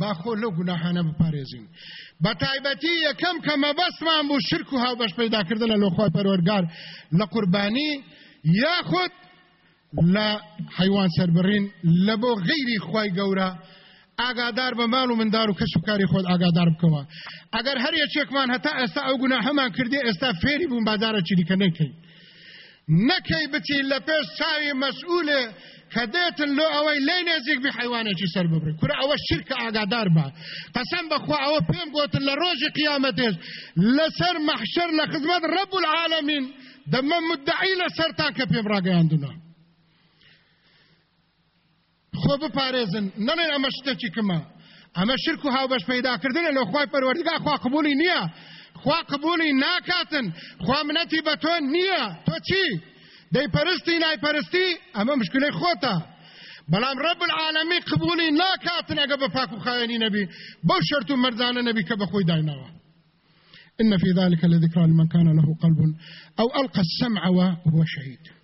باخۆ لەو گوناحانە بپارێزین. بە تایبەتی یەکەم کە مەبەستمان بوو شرک و هاوبەش پیداکردنە لەخوای پەروەرگار لە قوربانی یاخود لە حیوان سربڕین لە بۆ غیری خی گەورە ئاگادار بە ماڵ و مندار و کەس و کاری خۆت ئاگادار بکەوە. ئەگەر هەر یەکێکمان هەتا ئێستا ئەو گونا هەمان کردی ئێستا فێری بوون بازارە چریکە نەکەی نەکەی بچی لە پێش چاوی مەسئولێ کە دێتن لۆ ئەوەی لی نێزیک بی حیوانێکی سەر ببڕی کورە ئەوە شرکە ئاگادار بە قەسەم بەخوا ئەوە پێم گوتن لە ڕۆژی قیامەتێش لەسەر مەحشەر لە خزمەت ڕەب العالمین دەمە مدعی لەسەرتان کە پێم ڕاگەیاندونا خۆ بپارێزن نەڵێن ئەمە شتێکی کمە ئەمە شرک و هاوبەش پەیداکردنە لە خۆی پەروەردگا خوا قبولی نییە خوا قبولی ناکاتن. خوا منەتی بە تۆ نییە تۆ؟ دەی پەرستی نایپەرستی ئەمە مشکلەی خۆتە بەڵام ڕب العالمی قبولی ناکاتن ئەگە بە پاک و خایەنی نەبی بەو شەرت و مەرزانە نەبی کە بەخۆی إن في ذلك لذكرى لمن كان له قلب أو ألقى السمع وهو شهيد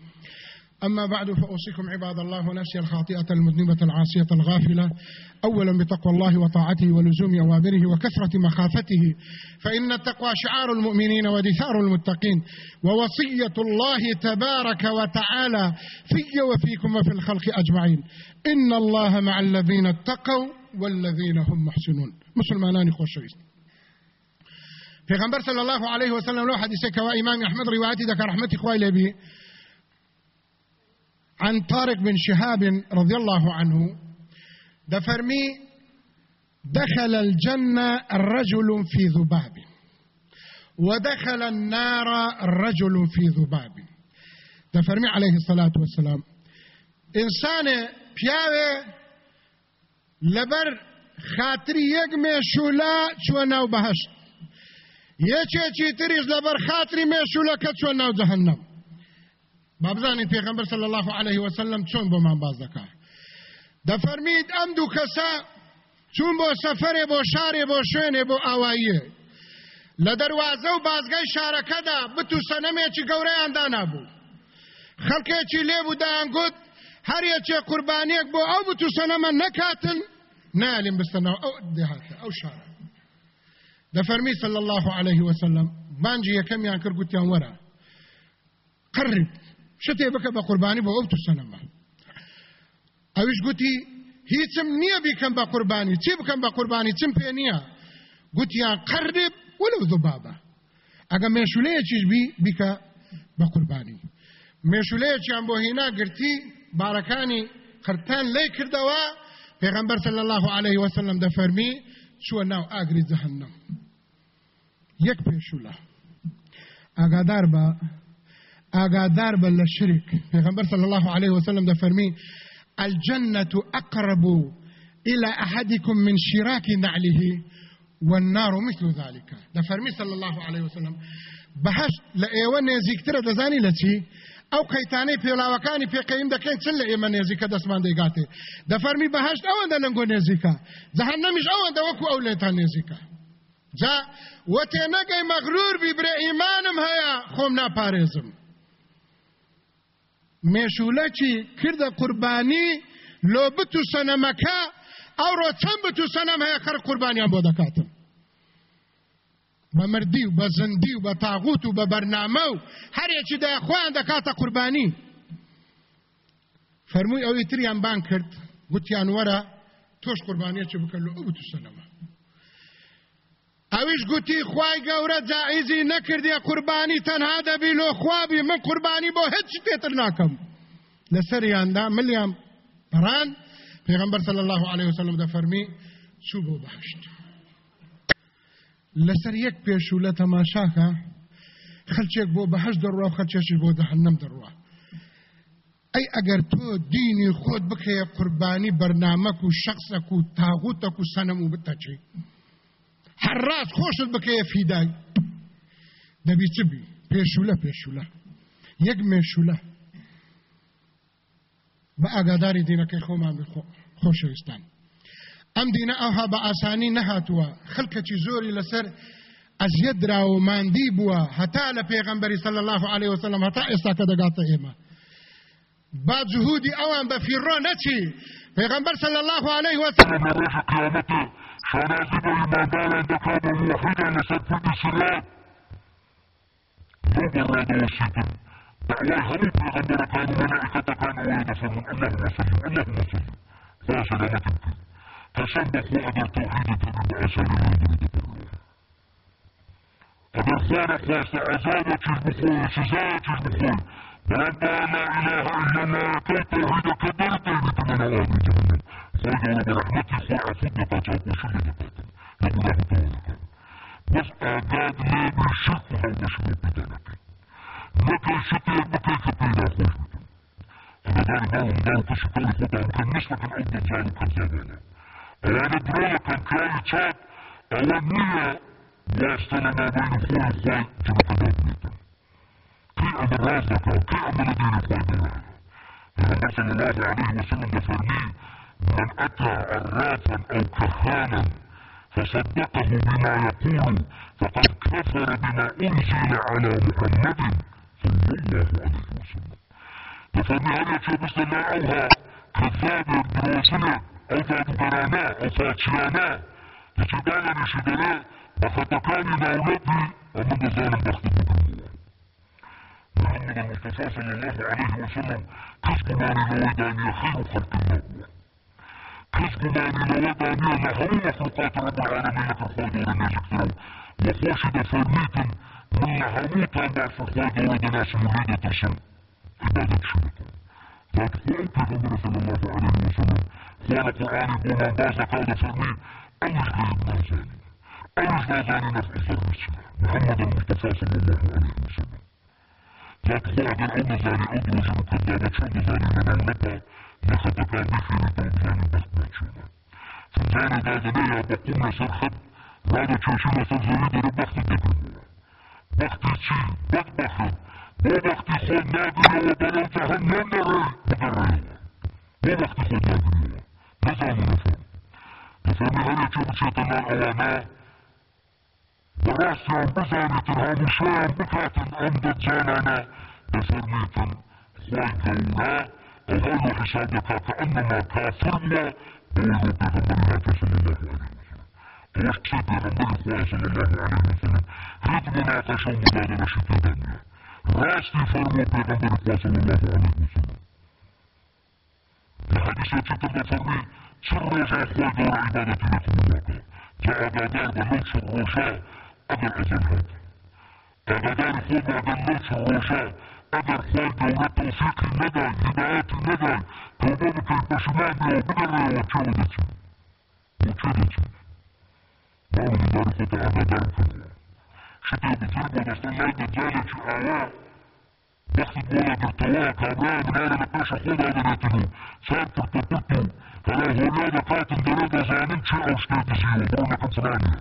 أما بعد فأوصيكم عباد الله ونفسي الخاطئة المذنبة العاصية الغافلة. أولا بتقوى الله وطاعته ولزوم أوامره وكثرة مخافته فإن التقوى شعار المؤمنين ودثار المتقين ووصية الله تبارك وتعالى في وفيكم وفي الخلق أجمعين. إن الله مع الذين اتقوا والذين هم محسنون. مسلمانان خوشويست پیغمبر صلى الله عليه وسلم لو حديثك وإمام أحمد روايتي ذكر رحمتي خواه لبي عن طارق بن شهاب رضي الله عنه دفرمي دخل الجنة الرجل في ذباب ودخل النار الرجل في ذباب. دفرمي عليه الصلاة والسلام. إنسان بياوه لبر خاطري يقمي شولا چوە ناو بەهشت یەکێکی تریش لەبەر خاتری مێشولەکە چوە ناو جەهنم با بزانین پێغەمبەر صلی الله عليه وسلم چۆن بۆمان باز دەکا؟ دەفەرمید ئەم دوو کەسە چوون بۆ سەفەرێ بۆ شارێ بۆ شوێنێ بۆ ئاواییە. لە دەواازە و بازگای شارەکەدا بت و سەنەمێکی گەورەیان دانابوو. خەڵکێکی لێبوو دایانگوت هەریەکێ قوربانیەک بۆ ئەو بت و سەنەمە نەکاتن نالیم بستنەوە ئەو دێهاتە ئەو شارە. دەفەرمی صلی الله عليه وسلم بانجی یەکەمیان کرد گوتیان قرب شتێ بکە بە قوربانی بۆ ئەو تو سەنەمە ئەویش گوتی هیچم نییە بیکەم بە قوربانی چی بکەم بە قوربانی چم پێ نییە گوتیان قرب ولو ذبابە ئەگە مێشولەیەکیش بی بیکە بە قوربانی مێشولەیەکیان بۆ هینا گرتی بارەکانی قرتان لی کردەوە پێغەمبەر صلی الله عليه وسلم دەفەرمی چووە ناو ئاگری جەهەنەم یەک پێشولە ئاگادار بە ئاگادار بە لە شرک پێغەمبەر صلی الله عليه وسلم دەفەرمی الجنة أقرب إلى أحدكم من شراك نعله والنار مثل ذلك. دەفەرمی صلی الله عليه وسلم. بەهشت لە ئێوە نێزیکترە دەزانی لە چی ئەو قەیتانەی پێڵاوەکانی پێقەیم دەکەین چن لە ئێمە نێزیکە دەستمان دەیگاتێ دەفەرمی بەهشت ئەوەندە لەنگۆ نێزیکە جەهەنەمیش ئەوەندە وەکو ئەو لێتان نێزیکە جا نەگەی مەغرور بی برێ ئیمانم هەیە خۆم ناپارێزم مێشولەکی کردە قوربانی لۆ بت و سەنەمەکە ئەوڕۆ چەند بت و سەنەم هەیە خەر قوربانیان بۆ دەکاتم بە مردی و بە زندی و بە تاغوت و بە بەرنامە و هەرێکی دا خۆیان دەکاتە قوربانی. فەرمووی ئەوی تریان بان کرد گوتیان وەرە تۆش قوربانیەکی بکەن لە ئەو بت و سەنەمە ئەویش گوتی خوای گەورە جائزی نەکردیە قوربانی تەنها دەبی لۆ خوابی. من قوربانی بۆ هیچ پێتر ناکەم. لەسەریاندا ملیان پەران پێغەمبەر صلی الله عليه وسلم دەفەرمی چوو بۆ بەهشت. لەسەر یەک پێشوو لە تەماشاکە خەلچێک بۆ بەهشت دەڕوا و خەلچێکی بۆ دەهەنەم دەڕوا. ئەی ئەگەر تۆ دینی خۆت بکەیە قوربانی بەرنامەک و شخصەک و تاغوتەک و سەنەم و بتەچی. هەرڕاست خۆشت بکەیە فیدای. دەبی چ بی؟ پێشولە پێشولە یەک مێشولە بە ئاگاداری دینەکەی خۆمان خۆشەویستان. ئەم دینە ئەوها بە ئاسانی نەهاتووە. خەڵکەکی زۆری لەسەر ئەزیەت دراوە ماندی بووە. هەتا لە الله عليه وسلم هەتا ئێستا کە دەگاتە ئێمە. با جهودی ئەوان بە فیڕۆ نەچی. پێغەمبەر الله عليه وسلم
شنازل إيماندارا دكاب موحدا لسبب السراء نوبر هذا وسيطا دعواي همو بيغمبر كانوا ملائكة كانوا ويدفرون اللهم صل اللهم صل. فاسلامة كي تسبقوا أدر توحيد تنبع أسالي ويدر دبروا أدر خوانا خواست عذابة تجبخوي سزايا تجبخوي ولما لا إله إلا الله كي توحيد كدرت يبتنا نوابي جهنم. برحمتي خوانا فدنا تاتا وشلنا تاتا يقول له تبارك بس آداد لا بالشرك هو بشنو بدانك لكي شكي بكي كبيرا خوش بدن أنا داري باهم دارو كشكالي خطا ممكن نسبة الأرض زالو كذابانا أوانا درالا كان كاي تشات أولية واصلة ما بين أخوي وأخوي شبكة بيتا كي أمر رازك كي أمر دين أخوي دولة النبي صلى الله عليه وسلم بفرمي من أتى عرافا أو كهانا فصدقه بما يقول فقد كفر بما أنزل على محمد صلى الله عليه وسلم. بفرمي هل يتشبه سماعها كذاب دروسنا أو ذات قرانا أو فاتشانا يتبانا نشدنا بختكاني مولدي أمد ظالم بختك الله محمد المصطفى صلى الله عليه وسلم كسب ماني لويداني خير خلق الله كسب ماني لويداني نحن مخلوقات رب العالمين كالخوض ورناس كثيرو وخوشد فرميتا من نحموتا بعد الخوض ورناس مريدة ترسل عبادة شركة ذات خوض پیغمبر صلى الله عليه وسلم خوال قرآن بوما بازا كاد فرمي أوش غيب نازاني أوش نازاني نفع فرسل محمد المصطفى صلى الله عليه وسلم تدخل عند زاني أدرج مكذبة شد زاني من اللقى لخطك بخير زاني بخبات شنا فزاني دا زنيا بقوم سرخب رادا تشوشنا سرزاني در بخت دقرمو بختي شي بخ بخت بو بختي خود نادريا وبلو جهنم نري بقريا بو بختي خود نادريا نزاني نفهم تفهمي هل يتشوف شيطان الأوانا براسيان بزانيتن هاموشان بكاتن أمدد زانانا بفرميتن خواي كونا هايو حسابك كأنما كافرنا. بولو بيغمبرنا صلى الله عليه وسلم. تشي بيغمبر صلى الله عليه وسلم ريد مناقشة ومدادنا شكيدانيا راستي فرمو بيغمبر صلى الله عليه وسلم. الحديثة تتبع فرمي سر رجع خواي دور عبادتي لكم الواقع جاء دادار بلوش الروشا أدر أزل هذا دادار خود بعد اللوش الروشا أدر خواي دورة توفيق الندى هدايات الندى توبابك البشمانية وبدر وكودتي وكودتي نعم لذلك تعالى دارك شتى بتربة دستان دجالة آواء بخت ولا درتوا كابرا من هذا نقاش خود هذا نتنو صار ترتبطو فلا هو لا كاتن درجة زانين شيء أو برونا كم ثمانية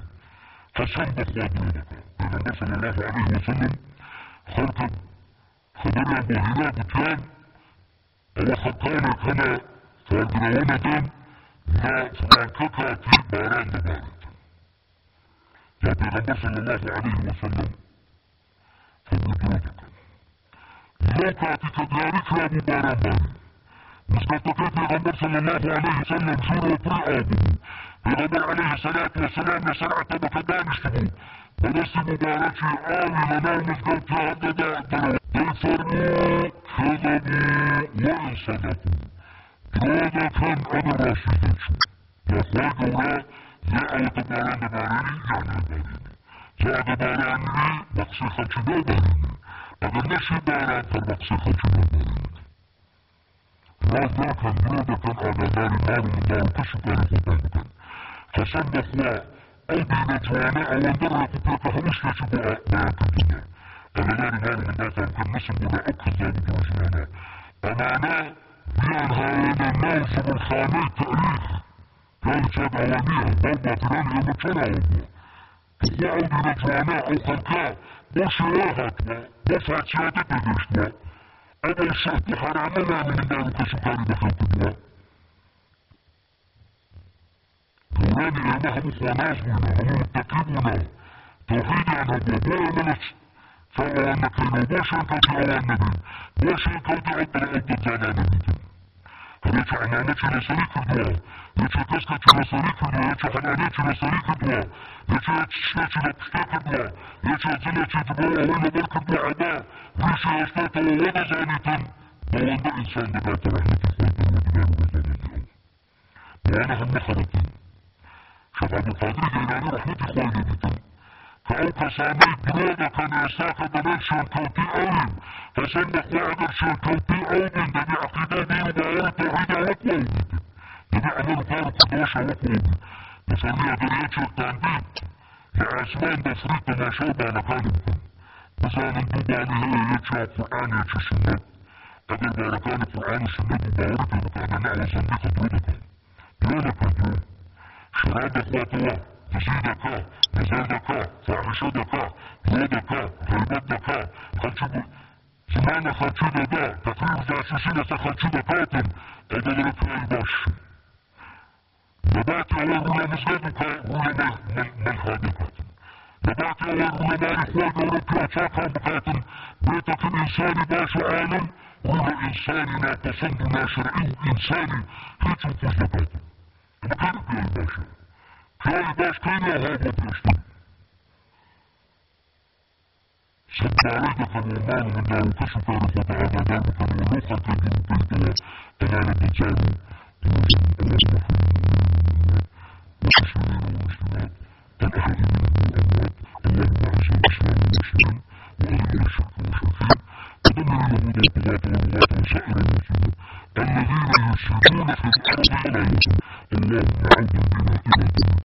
قسم بخواد ولدك النبي صلى الله عليه وسلم خركب خبرنا أبو هلال بكيان أو خطانا كما فالدراونا دم لا فرانككا في باران دبارت يا پیغمبر صلى الله عليه وسلم. فبدرودك لو كاتك ديارك يا ابو باران باري مسكتك پیغمبر صلى الله عليه وسلم شروع بري آبه پیغمبر عليه الصلاة والسلام لسرعة بكدانشتبو ولس مباركي آوي لنا مسكت هذا دعدرو بالفرمو وإن صدقوا درودا كان أنا راشدتشو يا خواي قولا يا أو تباران دباريني يعني دباريني جاء دباراني بقسي خلشي دباريني أگر نشي باران فالبقسي خلشي دباريني راز دا كان درودا كان آنا ناري نارو من دارو كشي كاري خودان بكن قسم بخوا أو دينا جوانا أو اندر كبيرك همش يجي بيان كنتنا أنا ناري نارو من دارو كان نسم ولا أكذاب برجوانا أمانا بيان هاينا نار سبر خاني تاريخ كانت هاد أوانيها بربا تراني يوم تشرع الله تخوا أو دينا جوانا أو خلقا بوشواهات بفاتياتي تدشتوا أبو شهد حرامنا من دارو كسكاري بخلق دوراني إما هم خوانازمنا هم متقيمنا توحيدي أنا zamanla kıyma bu şirketi alan dedim. Bu şirketi atlara atlatacağına dedim. Короче, она начала сырикрдуа. Вече къска чула сырикрдуа, вече ханане чула сырикрдуа. Вече чечна чула пшта крдуа. Вече зина чечба алайна бар крдуа ада. Вече яшната лада занитен. Баланда инсан дена тарахнити хойта мудина рубазана диял. Балана хамна харатин. Шаха Абдул Кадри Гейрани рахмати хойна дитен. سامي برودا كان يساك دمين شركوتي أولين فسنة خوادر شركوتي أولين دمي عقيدة دي وباوري توحيدة وقوة بيتن دمي عمل كارو قدوشة وقوة بي بفرمي أدريات شركتان بي لعاسمان بفريق ما شوبا مكان بكن مثلا دوباني هي يتشا قرآن يتشا سنة أدر باركان القرآن والسنة وباوري تبكان نعوى صنديق درودك درودك درودك شراب اخوات الله تزيدك نزادك فاحشدك زودك غيبتك خلشد زمان خلشد دا تقرير جاسوسين سخلشد كاتم أدلرك الباش نباتي أول رولا مسجدك رولا ملحادك نباتي أول رولا مالي خواج أوروبيا تاكا بكاتم بيتك الإنساني باش عالم رولا إنساني لا تصند لا شرعي إنساني هيك نفوز بكاتم مكانك يا الباشا كاي باش كاين يا هابط يشتري سباريك كان ومان من دارو كشو كارف وتعالى دارو كان ولوخا كان بيتوا أنا لبتارو اللهم اغفر للمسلمين والمسلمات الأحياء منهم والأموات اللهم أعز الإسلام والمسلمين وأذل الشرك والمشركين ودمر اليهود والطغاة والبغاة وسائر المسلمين الذين يفسدون في الأرض ولا يصلحون اللهم عود بنا إلى